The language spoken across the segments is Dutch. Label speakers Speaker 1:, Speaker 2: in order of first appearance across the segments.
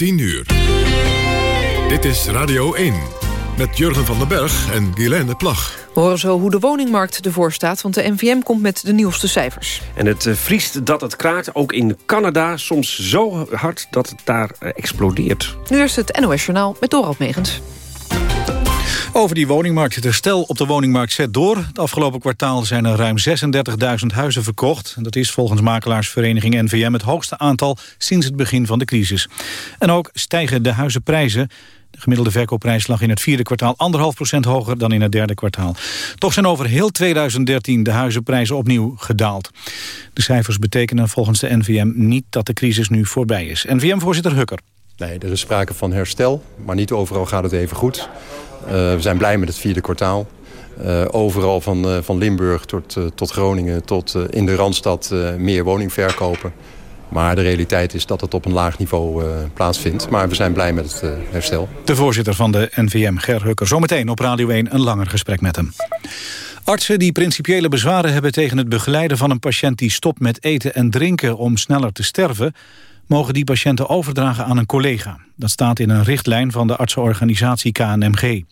Speaker 1: 10 uur. Dit is Radio 1 met Jurgen van den Berg en Guilaine Plag.
Speaker 2: We horen zo hoe de woningmarkt ervoor staat... want de NVM komt met de nieuwste cijfers.
Speaker 3: En het eh, vriest dat het kraakt, ook in Canada. Soms zo hard dat het daar eh, explodeert.
Speaker 2: Nu eerst het NOS Journaal met Dorald Megens.
Speaker 4: Over die woningmarkt. Het herstel op de woningmarkt zet door. Het afgelopen kwartaal zijn er ruim 36.000 huizen verkocht. Dat is volgens makelaarsvereniging NVM het hoogste aantal sinds het begin van de crisis. En ook stijgen de huizenprijzen. De gemiddelde verkoopprijs lag in het vierde kwartaal anderhalf procent hoger dan in het derde kwartaal. Toch zijn over heel 2013 de huizenprijzen opnieuw gedaald. De cijfers betekenen volgens de NVM niet dat de crisis nu voorbij is. NVM-voorzitter Hukker.
Speaker 5: Nee, er is sprake van herstel, maar niet overal gaat het even goed. Uh, we zijn blij met het vierde kwartaal. Uh, overal van, uh, van Limburg tot, tot Groningen tot in de Randstad meer woningverkopen. Maar de realiteit is dat het op een laag niveau plaatsvindt. Maar we zijn blij met het herstel.
Speaker 4: De voorzitter van de NVM, Ger Hukker. Zometeen op Radio 1 een langer gesprek met hem. Artsen die principiële bezwaren hebben tegen het begeleiden van een patiënt... die stopt met eten en drinken om sneller te sterven mogen die patiënten overdragen aan een collega. Dat staat in een richtlijn van de artsenorganisatie KNMG.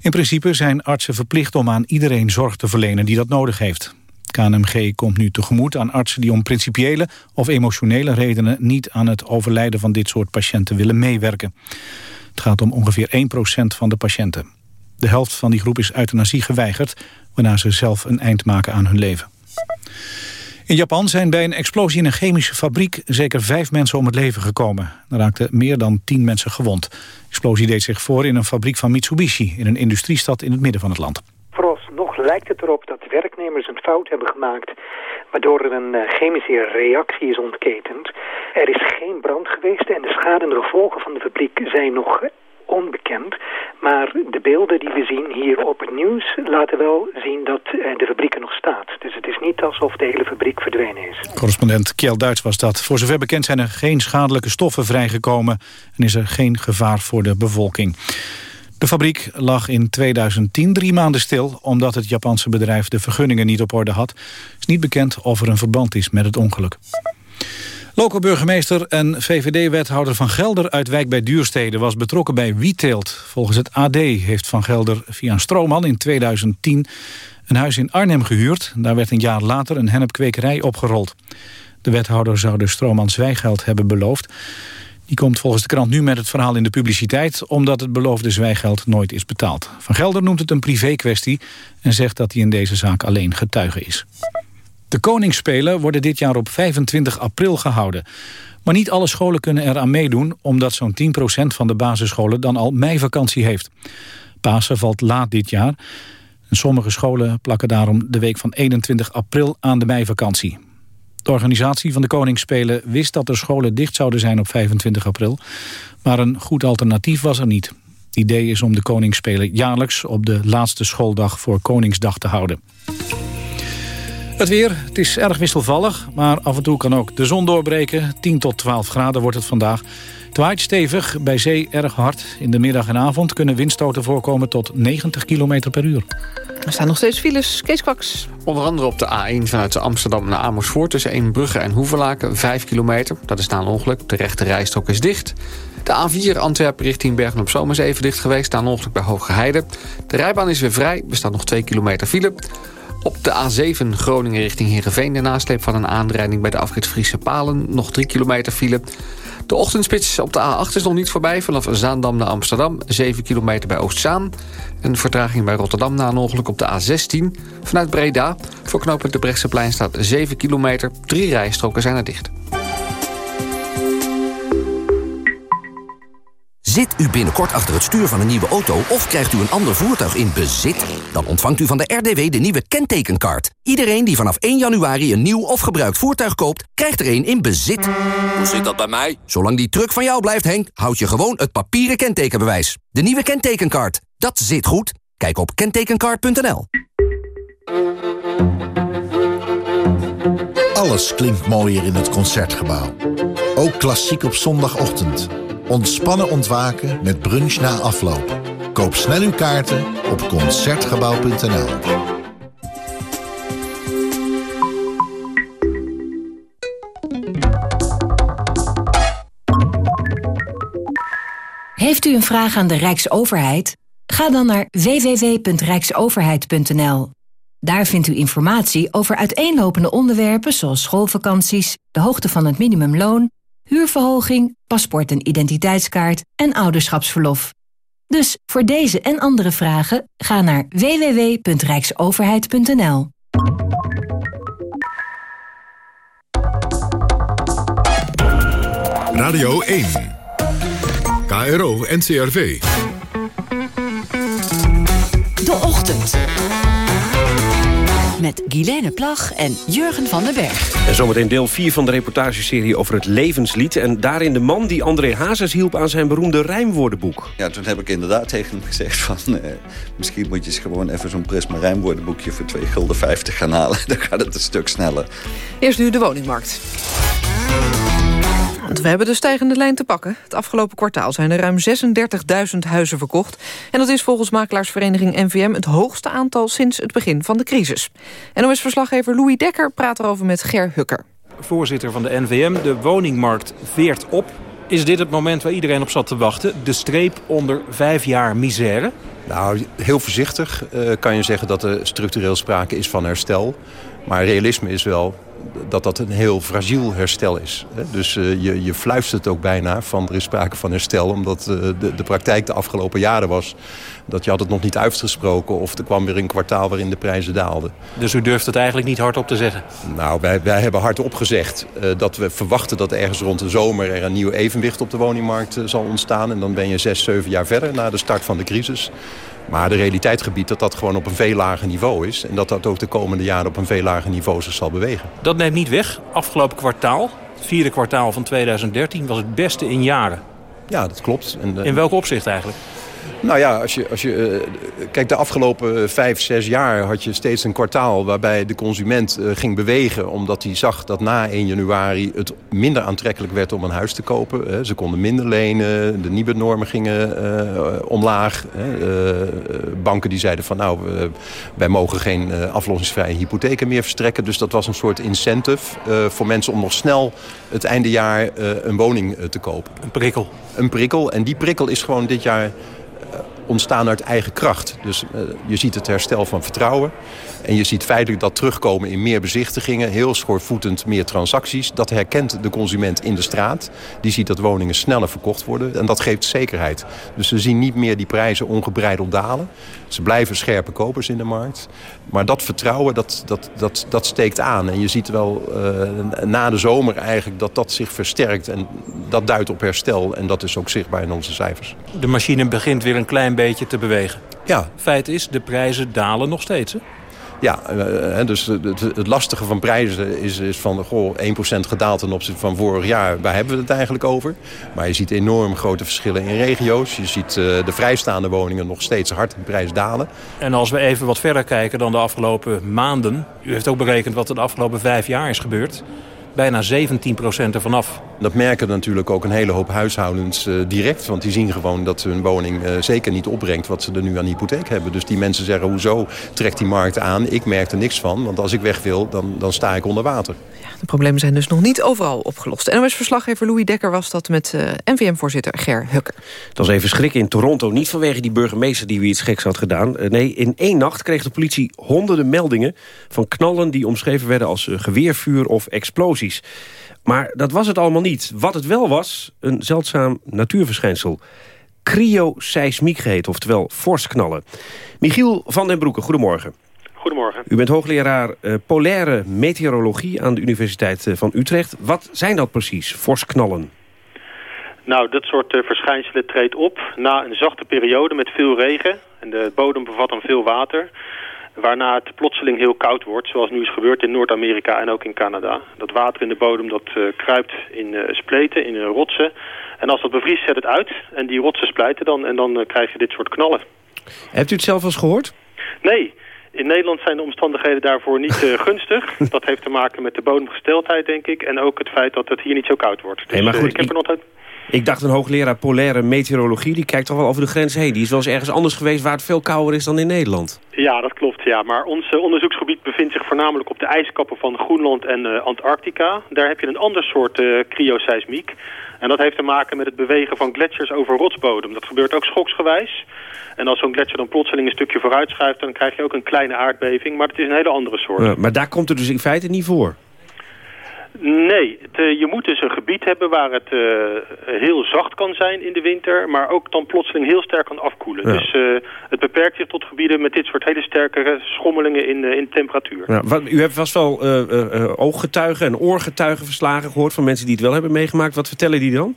Speaker 4: In principe zijn artsen verplicht om aan iedereen zorg te verlenen die dat nodig heeft. KNMG komt nu tegemoet aan artsen die om principiële of emotionele redenen niet aan het overlijden van dit soort patiënten willen meewerken. Het gaat om ongeveer 1% van de patiënten. De helft van die groep is euthanasie geweigerd, waarna ze zelf een eind maken aan hun leven. In Japan zijn bij een explosie in een chemische fabriek zeker vijf mensen om het leven gekomen. Er raakten meer dan tien mensen gewond. De explosie deed zich voor in een fabriek van Mitsubishi in een industriestad in het midden van het land.
Speaker 6: Vooralsnog lijkt het erop dat werknemers een fout hebben gemaakt waardoor er een eh, chemische reactie is ontketend. Er is geen brand geweest en de schade en gevolgen van de fabriek zijn nog onbekend. Maar de beelden die we zien hier op het nieuws laten wel zien dat eh, de fabriek er nog staat. Dus het is niet alsof de hele fabriek verdwenen is.
Speaker 4: Correspondent Kjell Duits was dat. Voor zover bekend zijn er geen schadelijke stoffen vrijgekomen... en is er geen gevaar voor de bevolking. De fabriek lag in 2010 drie maanden stil... omdat het Japanse bedrijf de vergunningen niet op orde had. Het is niet bekend of er een verband is met het ongeluk. Lokale burgemeester en VVD-wethouder Van Gelder uit Wijk bij Duurstede was betrokken bij wietteelt. Volgens het AD heeft Van Gelder via een stroomman in 2010 een huis in Arnhem gehuurd. Daar werd een jaar later een hennepkwekerij opgerold. De wethouder zou de stroomman zwijgeld hebben beloofd. Die komt volgens de krant nu met het verhaal in de publiciteit... omdat het beloofde zwijgeld nooit is betaald. Van Gelder noemt het een privé-kwestie... en zegt dat hij in deze zaak alleen getuige is. De Koningsspelen worden dit jaar op 25 april gehouden. Maar niet alle scholen kunnen eraan meedoen... omdat zo'n 10% van de basisscholen dan al meivakantie heeft. Pasen valt laat dit jaar. En sommige scholen plakken daarom de week van 21 april aan de meivakantie. De organisatie van de Koningsspelen wist dat er scholen dicht zouden zijn op 25 april. Maar een goed alternatief was er niet. Het idee is om de Koningsspelen jaarlijks op de laatste schooldag voor Koningsdag te houden. Het weer, het is erg wisselvallig, maar af en toe kan ook de zon doorbreken. 10 tot 12 graden wordt het vandaag. Het waait stevig, bij zee erg hard. In de middag en avond kunnen windstoten voorkomen tot 90 km per uur.
Speaker 2: Er staan nog steeds files. Kees Kwaks.
Speaker 7: Onder andere op de A1 vanuit Amsterdam naar Amersfoort... tussen Eembrugge en Hoevelaken, 5 kilometer. Dat is na een ongeluk. De rechte rijstok is dicht. De A4 Antwerpen richting Bergen-op-Zoom is even dicht geweest... na een ongeluk bij Hoge Heide. De rijbaan is weer vrij. Er staat nog 2 kilometer file. Op de A7 Groningen richting Heerenveen... de nasleep van een aanrijding bij de afrit Friese Palen. Nog 3 kilometer file. De ochtendspits op de A8 is nog niet voorbij. Vanaf Zaandam naar Amsterdam, 7 kilometer bij Oostzaan. Een vertraging bij Rotterdam na een ongeluk op de A16. Vanuit Breda, voor knooppunt de Brechtseplein staat 7 kilometer. Drie rijstroken zijn er dicht.
Speaker 8: Zit u binnenkort achter het stuur van een nieuwe auto of krijgt u een ander voertuig in bezit? Dan ontvangt u van de RDW de nieuwe kentekenkaart. Iedereen die vanaf 1 januari een nieuw of gebruikt voertuig koopt, krijgt er een in bezit.
Speaker 9: Hoe zit dat bij mij?
Speaker 8: Zolang die truck van jou blijft, Henk, houd je gewoon het papieren kentekenbewijs. De nieuwe kentekenkaart. Dat zit goed. Kijk op kentekenkaart.nl.
Speaker 10: Alles klinkt mooier in het Concertgebouw. Ook klassiek op zondagochtend. Ontspannen ontwaken met brunch na afloop. Koop snel uw kaarten op Concertgebouw.nl.
Speaker 9: Heeft u een vraag aan de Rijksoverheid? Ga dan naar www.rijksoverheid.nl. Daar vindt u informatie over uiteenlopende onderwerpen zoals schoolvakanties, de hoogte van het minimumloon, huurverhoging, paspoort en identiteitskaart en ouderschapsverlof. Dus voor deze en andere vragen ga naar www.rijksoverheid.nl.
Speaker 1: Radio 1. KRO NCRV.
Speaker 11: De Ochtend. Met Guilaine Plag en Jurgen van den Berg.
Speaker 3: En zometeen deel 4 van de reportageserie over het levenslied. En daarin de man die André Hazes hielp aan zijn beroemde rijmwoordenboek.
Speaker 12: Ja, toen heb ik inderdaad tegen hem gezegd van... Eh, misschien moet je eens gewoon even zo'n Prisma rijmwoordenboekje... voor 2 gulden 50 gaan halen. Dan gaat het een stuk sneller.
Speaker 2: Eerst nu de woningmarkt. Want we hebben de stijgende lijn te pakken. Het afgelopen kwartaal zijn er ruim 36.000 huizen verkocht. En dat is volgens makelaarsvereniging NVM het hoogste aantal sinds het begin van de crisis. NOS-verslaggever Louis Dekker praat erover met Ger Hukker.
Speaker 4: Voorzitter van de NVM, de woningmarkt veert op. Is dit het moment waar iedereen op zat te wachten? De streep onder vijf jaar misère?
Speaker 5: Nou, heel voorzichtig uh, kan je zeggen dat er structureel sprake is van herstel. Maar realisme is wel dat dat een heel fragiel herstel is. Dus uh, je, je fluistert ook bijna van er is sprake van herstel... omdat uh, de, de praktijk de afgelopen jaren was... dat je had het nog niet uitgesproken... of er kwam weer een kwartaal waarin de prijzen daalden.
Speaker 4: Dus u durft het eigenlijk niet hardop te zeggen?
Speaker 5: Nou, wij, wij hebben hardop gezegd uh, dat we verwachten... dat ergens rond de zomer er een nieuw evenwicht op de woningmarkt zal ontstaan. En dan ben je zes, zeven jaar verder na de start van de crisis. Maar de realiteit gebiedt dat dat gewoon op een veel lager niveau is. En dat dat ook de komende jaren op een veel lager niveau zich zal bewegen.
Speaker 4: Dat neemt niet weg. Afgelopen kwartaal, het vierde kwartaal van 2013, was het beste in jaren.
Speaker 5: Ja, dat klopt.
Speaker 4: En, in welk opzicht eigenlijk?
Speaker 5: Nou ja, als je, als je, uh, kijk, de afgelopen vijf, zes jaar had je steeds een kwartaal... waarbij de consument uh, ging bewegen omdat hij zag dat na 1 januari... het minder aantrekkelijk werd om een huis te kopen. Hè. Ze konden minder lenen, de nieuwe normen gingen omlaag. banken die zeiden van nou, wij mogen geen aflossingsvrije hypotheken meer verstrekken. Dus dat was een soort incentive voor mensen om nog snel het einde jaar een woning te kopen.
Speaker 4: Een prikkel.
Speaker 5: Een prikkel. En die prikkel is gewoon dit jaar uh, ontstaan uit eigen kracht. Dus uh, je ziet het herstel van vertrouwen. En je ziet feitelijk dat terugkomen in meer bezichtigingen. Heel schoorvoetend meer transacties. Dat herkent de consument in de straat. Die ziet dat woningen sneller verkocht worden. En dat geeft zekerheid. Dus ze zien niet meer die prijzen ongebreideld dalen. Ze blijven scherpe kopers in de markt. Maar dat vertrouwen, dat, dat, dat, dat steekt aan. En je ziet wel uh, na de zomer eigenlijk dat dat zich versterkt. En dat duidt op herstel. En dat is ook zichtbaar in onze cijfers.
Speaker 4: De machine begint weer een klein beetje te bewegen.
Speaker 5: Ja.
Speaker 4: Feit is, de prijzen dalen nog steeds. Hè?
Speaker 5: Ja, dus het, lastige van prijzen is, is van goh, 1% gedaald ten opzichte van vorig jaar. Waar hebben we het eigenlijk over? Maar je ziet enorm grote verschillen in regio's. Je ziet de vrijstaande woningen nog steeds hard in prijs dalen.
Speaker 4: En als we even wat verder kijken dan de afgelopen maanden. U heeft ook berekend wat er de afgelopen vijf jaar is gebeurd bijna 17% ervan af.
Speaker 5: Dat merken natuurlijk ook een hele hoop huishoudens uh, direct. Want die zien gewoon dat hun woning uh, zeker niet opbrengt wat ze er nu aan hypotheek hebben. Dus die mensen zeggen, hoezo trekt die markt aan? Ik merk er niks van, want als ik weg wil, dan, dan sta ik onder water.
Speaker 2: De problemen zijn dus nog niet overal opgelost. NOS-verslaggever Louis Dekker was dat met uh, NVM-voorzitter Ger Hukker.
Speaker 3: Dat was even schrikken in Toronto. Niet vanwege die burgemeester die weer iets geks had gedaan. nee, in één nacht kreeg de politie honderden meldingen... van knallen die omschreven werden als geweervuur of explosies. Maar dat was het allemaal niet. Wat het wel was, een zeldzaam natuurverschijnsel. Cryoseismiek heet, oftewel forsknallen. Michiel van den Broeke, goedemorgen.
Speaker 13: Goedemorgen.
Speaker 3: U bent hoogleraar uh, polaire meteorologie aan de Universiteit uh, van Utrecht. Wat zijn dat precies, forsknallen?
Speaker 13: Nou, dat soort uh, verschijnselen treedt op na een zachte periode met veel regen. En de bodem bevat dan veel water. Waarna het plotseling heel koud wordt, zoals nu is gebeurd in Noord-Amerika en ook in Canada. Dat water in de bodem dat uh, kruipt in uh, spleten, in rotsen. En als dat bevriest, zet het uit. En die rotsen splijten dan en dan krijg je dit soort knallen.
Speaker 3: Hebt u het zelf eens gehoord?
Speaker 13: Nee. In Nederland zijn de omstandigheden daarvoor niet gunstig. Dat heeft te maken met de bodemgesteldheid, denk ik. En ook het feit dat het hier niet zo koud wordt. Dus,
Speaker 3: hey, maar goed,
Speaker 13: ik heb er nog
Speaker 3: Ik dacht een hoogleraar polaire meteorologie, die kijkt toch wel over de grens heen. Die is wel eens ergens anders geweest waar het veel kouder is dan in Nederland.
Speaker 13: Ja, dat klopt. Ja. Maar ons eh, onderzoeksgebied bevindt zich voornamelijk op de ijskappen van Groenland en uh, Antarctica. Daar heb je een ander soort uh, cryoseismiek. En dat heeft te maken met het bewegen van gletsjers over rotsbodem. Dat gebeurt ook schoksgewijs. En als zo'n gletsjer dan plotseling een stukje vooruit schuift... dan krijg je ook een kleine aardbeving. Maar het is een hele andere soort.
Speaker 3: Ja, maar daar komt het dus in feite niet voor?
Speaker 13: Nee, het, uh, je moet dus een gebied hebben waar het uh, heel zacht kan zijn in de winter, maar ook dan plotseling heel sterk kan afkoelen. Ja. Dus uh, het beperkt zich tot gebieden met dit soort hele sterke schommelingen in, in temperatuur.
Speaker 3: Ja, wat, u hebt vast wel ooggetuigen en oorgetuigen verslagen gehoord van mensen die het wel hebben meegemaakt. Wat vertellen die dan?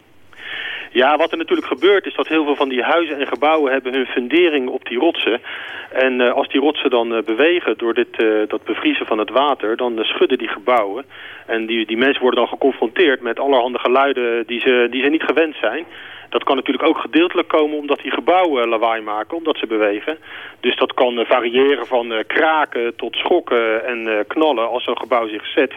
Speaker 13: Ja, wat er natuurlijk gebeurt is dat heel veel van die huizen en gebouwen hebben hun fundering op die rotsen. En uh, als die rotsen dan uh, bewegen door dit, uh, dat bevriezen van het water, dan schudden die gebouwen. En die, die mensen worden dan geconfronteerd met allerhande geluiden die ze, die ze niet gewend zijn. Dat kan natuurlijk ook gedeeltelijk komen omdat die gebouwen lawaai maken, omdat ze bewegen. Dus dat kan variëren van kraken tot schokken en knallen als zo'n gebouw zich zet.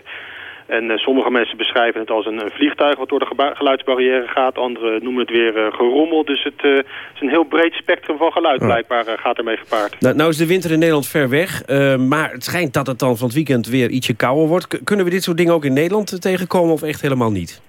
Speaker 13: En uh, sommige mensen beschrijven het als een, een vliegtuig wat door de geluidsbarrière gaat. Anderen noemen het weer uh, gerommel. Dus het uh, is een heel breed spectrum van geluid blijkbaar gaat ermee gepaard.
Speaker 3: Nou, nou, is de winter in Nederland ver weg. maar het schijnt dat het dan van het weekend weer ietsje kouder wordt. K kunnen we dit soort dingen ook in Nederland tegenkomen of echt helemaal niet?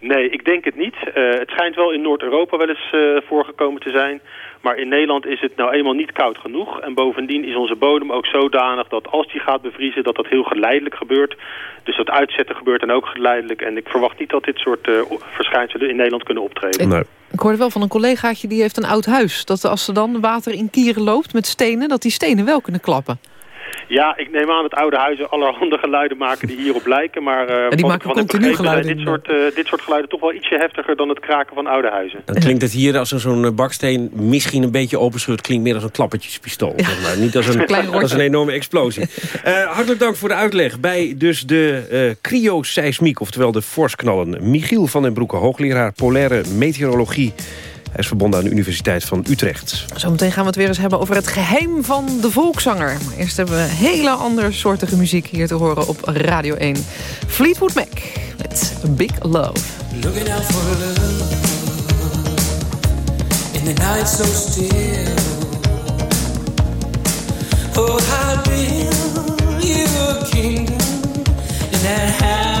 Speaker 13: Nee, ik denk het niet. het schijnt wel in Noord-Europa wel eens voorgekomen te zijn. Maar in Nederland is het nou eenmaal niet koud genoeg. En bovendien is onze bodem ook zodanig dat als die gaat bevriezen... dat dat heel geleidelijk gebeurt. Dus dat uitzetten gebeurt dan ook geleidelijk. En ik verwacht niet dat dit soort uh, verschijnselen in Nederland kunnen optreden.
Speaker 2: Nee. Ik hoorde wel van een collegaatje die heeft een oud huis. Dat als er dan water in kieren loopt met stenen... dat die stenen wel kunnen klappen.
Speaker 13: Ja, ik neem aan dat oude huizen allerhande geluiden maken die hierop lijken. Maar uh,
Speaker 2: en die maken continu geluiden.
Speaker 13: Dit soort, uh, dit soort geluiden toch wel ietsje heftiger dan het kraken van oude huizen.
Speaker 3: Dan klinkt het hier als zo'n baksteen misschien een beetje openschud. Klinkt meer als een klappertjespistool. Ja. Zeg maar. Niet als een, als een enorme explosie. uh, hartelijk dank voor de uitleg bij dus de uh, cryoseismiek. Oftewel de forsknallen. Michiel van den Broeke, hoogleraar polaire meteorologie hij is verbonden aan de Universiteit van Utrecht.
Speaker 2: Zometeen gaan we het weer eens hebben over het geheim van de volkszanger. Maar eerst hebben we hele andere soortige muziek hier te horen op Radio 1. Fleetwood Mac met Big Love. Looking out for love In the night so still Oh, how build you a kingdom In that house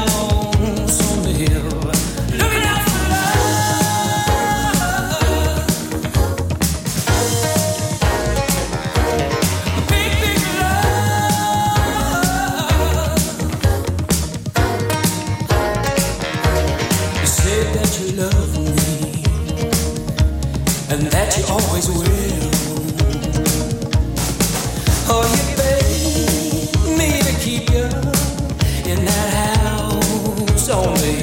Speaker 2: always will. Oh, you me to keep you in that house on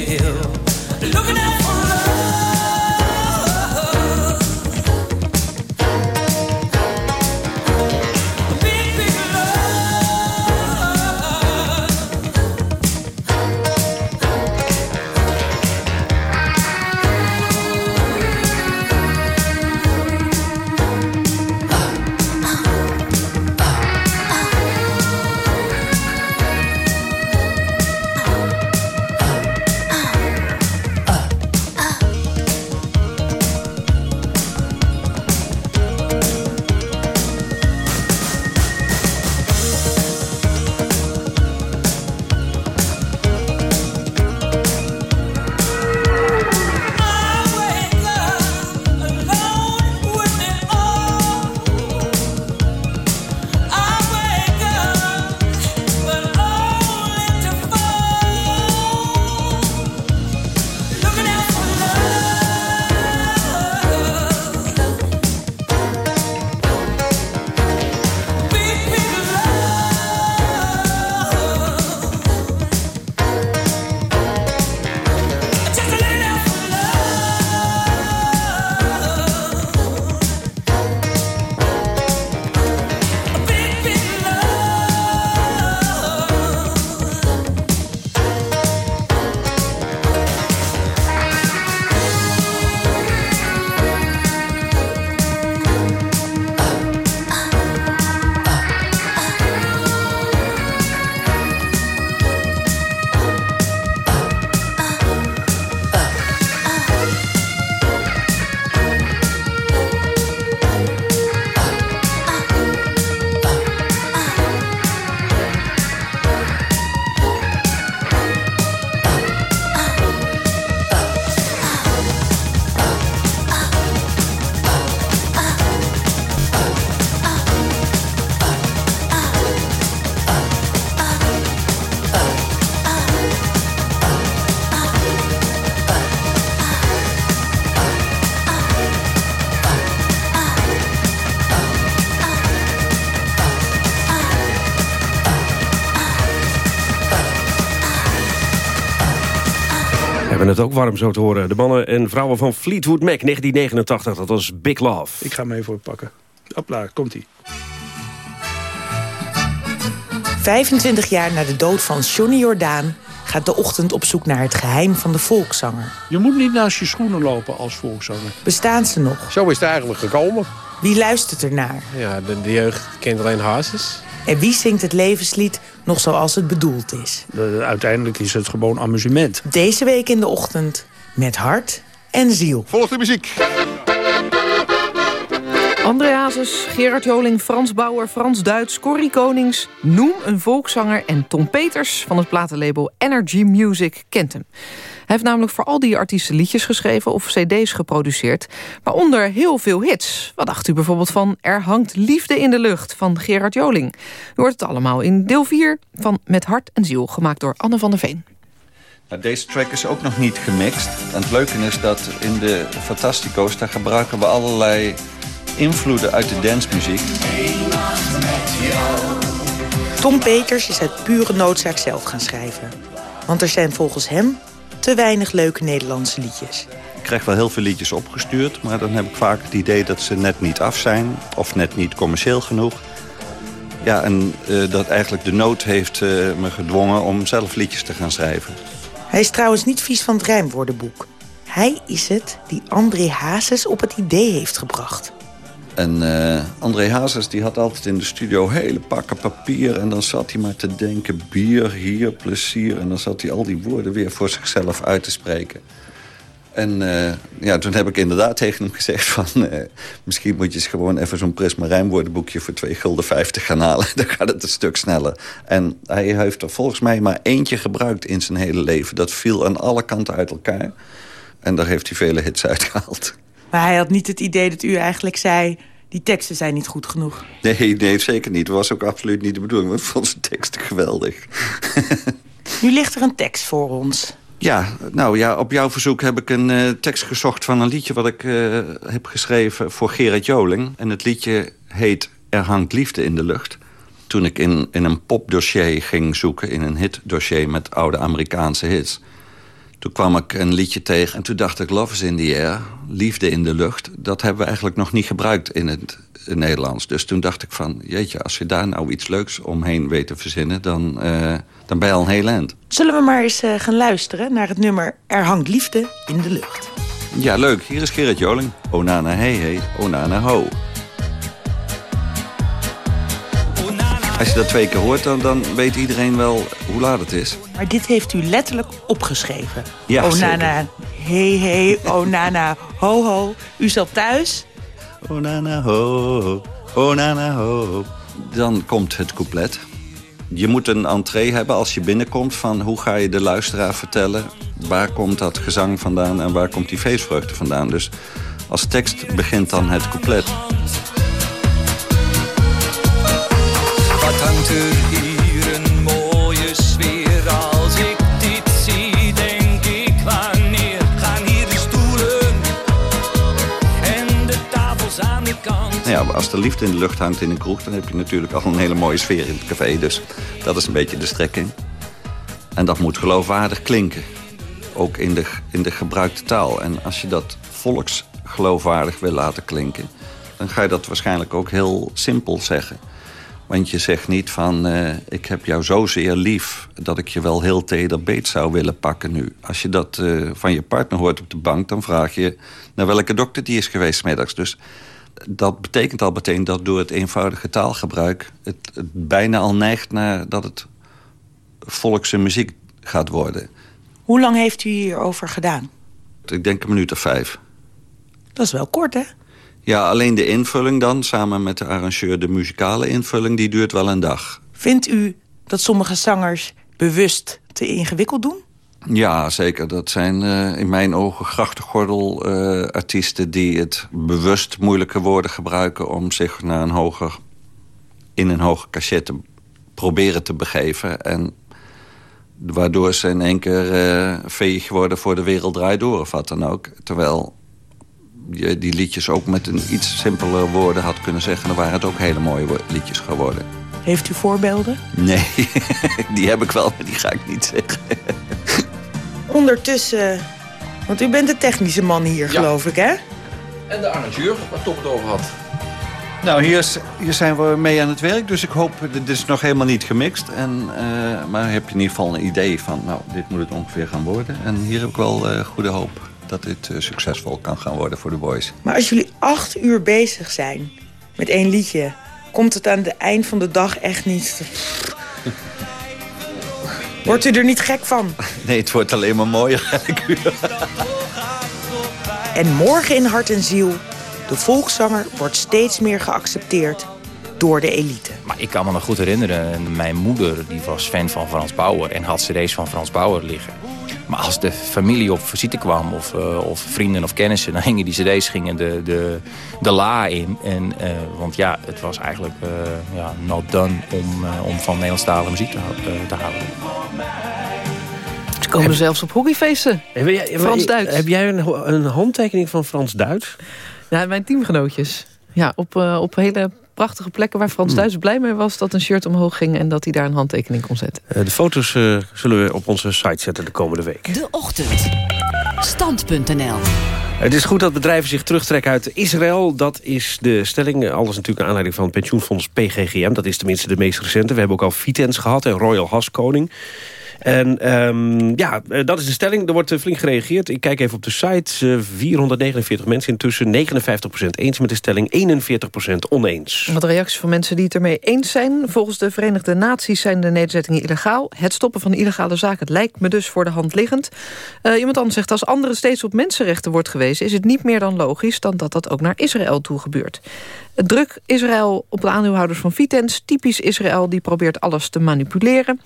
Speaker 3: hebben het ook warm zo te horen. De mannen en vrouwen van Fleetwood Mac 1989, dat was Big Love.
Speaker 14: Ik ga hem even pakken. Hopla, komt-ie.
Speaker 15: 25 jaar na de dood van Johnny Jordaan gaat de ochtend op zoek naar het geheim van de volkszanger.
Speaker 14: Je moet niet naast je schoenen lopen als volkszanger.
Speaker 15: Bestaan ze nog?
Speaker 16: Zo is het eigenlijk gekomen.
Speaker 15: Wie luistert ernaar?
Speaker 16: Ja, de, de jeugd kent alleen hazes.
Speaker 15: En wie zingt het levenslied nog zoals het bedoeld is?
Speaker 14: De- uiteindelijk is het gewoon amusement.
Speaker 15: Deze week in de ochtend met hart en ziel.
Speaker 16: Volg de muziek.
Speaker 2: André Hazes, Gerard Joling, Frans Bauer, Frans Duits, Corrie Konings... Noem een volkszanger en Tom Peters van het platenlabel Energy Music kent hem. Hij heeft namelijk voor al die artiesten liedjes geschreven of cd's geproduceerd. Waaronder heel veel hits. Wat dacht u bijvoorbeeld van Er hangt liefde in de lucht van Gerard Joling? U hoort het allemaal in deel 4 van Met hart en ziel, gemaakt door Anne van der Veen.
Speaker 12: Nou, deze track is ook nog niet gemixt. Het leuke is dat in de Fantastico's... daar gebruiken we allerlei invloeden uit de dancemuziek.
Speaker 15: Tom Peters is uit pure noodzaak zelf gaan schrijven. Want er zijn volgens hem te weinig leuke Nederlandse liedjes.
Speaker 12: Ik krijg wel heel veel liedjes opgestuurd... maar dan heb ik vaak het idee dat ze net niet af zijn... of net niet commercieel genoeg. Ja, en eh, dat eigenlijk de nood heeft eh, me gedwongen om zelf liedjes te gaan schrijven.
Speaker 15: Hij is trouwens niet vies van het rijmwoordenboek. Hij is het die André Hazes op het idee heeft gebracht.
Speaker 12: En eh, André Hazes die had altijd in de studio hele pakken papier... en dan zat hij maar te denken, bier, hier, plezier... en dan zat hij al die woorden weer voor zichzelf uit te spreken. En eh, ja, toen heb ik inderdaad tegen hem gezegd van... eh, misschien moet je eens gewoon even zo'n Prisma rijmwoordenboekje... voor 2 gulden 50 gaan halen, dan gaat het een stuk sneller. En hij heeft er volgens mij maar eentje gebruikt in zijn hele leven. Dat viel aan alle kanten uit elkaar. En daar heeft hij vele hits uitgehaald.
Speaker 15: Maar hij had niet het idee dat u eigenlijk zei... die teksten zijn niet goed genoeg.
Speaker 12: Nee, nee, zeker niet. Dat was ook absoluut niet de bedoeling. Want ik vond zijn teksten geweldig.
Speaker 15: Nu ligt er een tekst voor ons.
Speaker 12: Ja, nou ja, op jouw verzoek heb ik een eh, tekst gezocht van een liedje... wat ik eh, heb geschreven voor Gerard Joling. En het liedje heet Er hangt liefde in de lucht. Toen ik in, in een popdossier ging zoeken, in een hitdossier... met oude Amerikaanse hits... Toen kwam ik een liedje tegen en toen dacht ik... Love is in the air, liefde in de lucht. Dat hebben we eigenlijk nog niet gebruikt in het Nederlands. Dus toen dacht ik van, jeetje, als je daar nou iets leuks omheen weet te verzinnen... dan, eh, dan ben je al een heel eind.
Speaker 15: Zullen we maar eens eh, gaan luisteren naar het nummer Er hangt liefde in de lucht.
Speaker 12: Ja, leuk. Hier is Gerrit Joling. Onana hey hey, onana ho. Als je dat twee keer hoort, dan, dan weet iedereen wel hoe laat het is.
Speaker 15: Maar dit heeft u letterlijk opgeschreven.
Speaker 12: Ja,
Speaker 15: oh nana, hey hey, oh nana, ho ho. U zat thuis.
Speaker 12: Onana ho, onana ho. Dan komt het couplet. Je moet een entree hebben als je binnenkomt van hoe ga je de luisteraar vertellen... waar komt dat gezang vandaan en waar komt die feestvreugde vandaan. Dus als tekst begint dan het couplet.
Speaker 17: Wat hangt er hier een mooie sfeer als ik dit zie, denk ik wanneer gaan hier de stoelen en de tafels aan de kant.
Speaker 12: Nou ja, als de liefde in de lucht hangt in een kroeg... dan heb je natuurlijk al een hele mooie sfeer in het café. Dus dat is een beetje de strekking. En dat moet geloofwaardig klinken. Ook in de, in de gebruikte taal. En als je dat volksgeloofwaardig wil laten klinken... dan ga je dat waarschijnlijk ook heel simpel zeggen. Want je zegt niet van... eh, ik heb jou zozeer lief dat ik je wel heel teder beet zou willen pakken nu. Als je dat eh, van je partner hoort op de bank... dan vraag je naar welke dokter die is geweest middags. Dus dat betekent al meteen dat door het eenvoudige taalgebruik... het, het bijna al neigt naar dat het volkse muziek gaat worden.
Speaker 15: Hoe lang heeft u hierover gedaan?
Speaker 12: Ik denk een minuut of vijf.
Speaker 15: Dat is wel kort, hè?
Speaker 12: Ja, alleen de invulling dan, samen met de arrangeur... de muzikale invulling, die duurt wel een dag.
Speaker 15: Vindt u dat sommige zangers bewust te ingewikkeld doen?
Speaker 12: Ja, zeker. Dat zijn eh, in mijn ogen grachtengordel-artiesten... die het bewust moeilijke woorden gebruiken... om zich naar een hoger, in een hoger cachet te proberen te begeven. En waardoor ze in één keer uh, veeg worden voor de wereld draait door of wat dan ook. Terwijl je die liedjes ook met een iets simpeler woorden had kunnen zeggen... dan waren het ook hele mooie liedjes geworden.
Speaker 15: Heeft u voorbeelden?
Speaker 12: Nee, die heb ik wel, maar die ga ik niet zeggen.
Speaker 15: ondertussen... Want u bent de technische man hier,
Speaker 18: Ja.
Speaker 15: geloof ik, hè?
Speaker 18: En de arrangeur, waar Tom het over had.
Speaker 19: Nou, hier, is- hier zijn we mee aan het werk, dus ik hoop, dit is nog helemaal niet gemixt. En, eh, maar heb je in ieder geval een idee van, nou, dit moet het ongeveer gaan worden. En hier heb ik wel eh, goede hoop dat dit eh, succesvol kan gaan worden voor de boys.
Speaker 15: Maar als jullie acht uur bezig zijn met één liedje... komt het aan het eind van de dag echt niet... Wordt u er niet gek van?
Speaker 19: Nee, het wordt alleen maar mooier, elk uur.
Speaker 15: En morgen in Hart en Ziel... de volkszanger wordt steeds meer geaccepteerd door de elite.
Speaker 20: Maar ik kan me nog goed herinneren, mijn moeder die was fan van Frans Bauer... en had cd's van Frans Bauer liggen. Maar als de familie op visite kwam, of, eh, of vrienden of kennissen... dan gingen die cd's gingen de, de, de la in. En, eh, want ja, het was eigenlijk eh, ja, not done om, eh, om van Nederlandstalige muziek te, te houden.
Speaker 2: Ze komen zelfs op hockeyfeesten.
Speaker 3: Heb jij,
Speaker 2: Frans-Duits.
Speaker 3: Heb jij een, een handtekening van Frans-Duits?
Speaker 2: Ja, mijn teamgenootjes. Ja, op, eh, op hele prachtige plekken waar
Speaker 3: Hmm.
Speaker 2: Frans Duits blij mee was... dat een shirt omhoog ging en dat hij daar een handtekening kon zetten.
Speaker 3: Eh, de foto's eh, zullen we op onze site zetten de komende week.
Speaker 11: De Ochtend. Stand.nl
Speaker 3: Het is goed dat bedrijven zich terugtrekken uit Israël. Dat is de stelling. Alles natuurlijk naar aanleiding van het pensioenfonds PGGM. Dat is tenminste de meest recente. We hebben ook al Vitens gehad en Royal Haskoning. En ehm, ja, eh, dat is de stelling. Er wordt eh, flink gereageerd. Ik kijk even op de site. Eh, 449 mensen intussen. 59% eens met de stelling. 41% oneens.
Speaker 2: Wat reacties van mensen die het ermee eens zijn. Volgens de Verenigde Naties zijn de nederzettingen illegaal. Het stoppen van illegale zaken lijkt me dus voor de hand liggend. Eh, iemand anders zegt, als anderen steeds op mensenrechten wordt gewezen... is het niet meer dan logisch dan dat dat ook naar Israël toe gebeurt. Druk Israël op de aandeelhouders van Vitens. Typisch Israël, die probeert alles te manipuleren.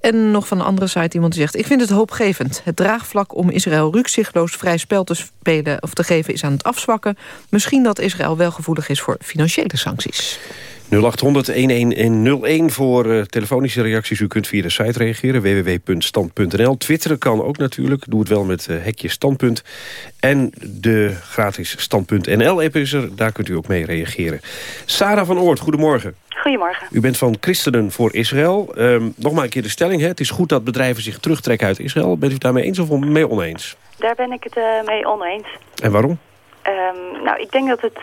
Speaker 2: En nog van een andere iemand die zegt... ik vind het hoopgevend. Het draagvlak om Israël rukzichtloos vrij spel te spelen... of te geven is aan het afzwakken. Misschien dat Israël wel gevoelig is voor financiële sancties.
Speaker 3: 0800-1101 voor eh, telefonische reacties. U kunt via de site reageren, www.stand.nl. Twitteren kan ook natuurlijk. Doe het wel met eh, hekje standpunt. En de gratis stand.nl-app is er. Daar kunt u ook mee reageren. Sarah van Oort, goedemorgen.
Speaker 21: Goedemorgen.
Speaker 3: U bent van Christenen voor Israël. Ehm, nog maar een keer de stelling. Hè. Het is goed dat bedrijven zich terugtrekken uit Israël. Bent u het daarmee eens of mee oneens?
Speaker 21: Daar ben ik het eh, mee oneens.
Speaker 3: En waarom?
Speaker 21: Ehm, nou, ik denk dat het...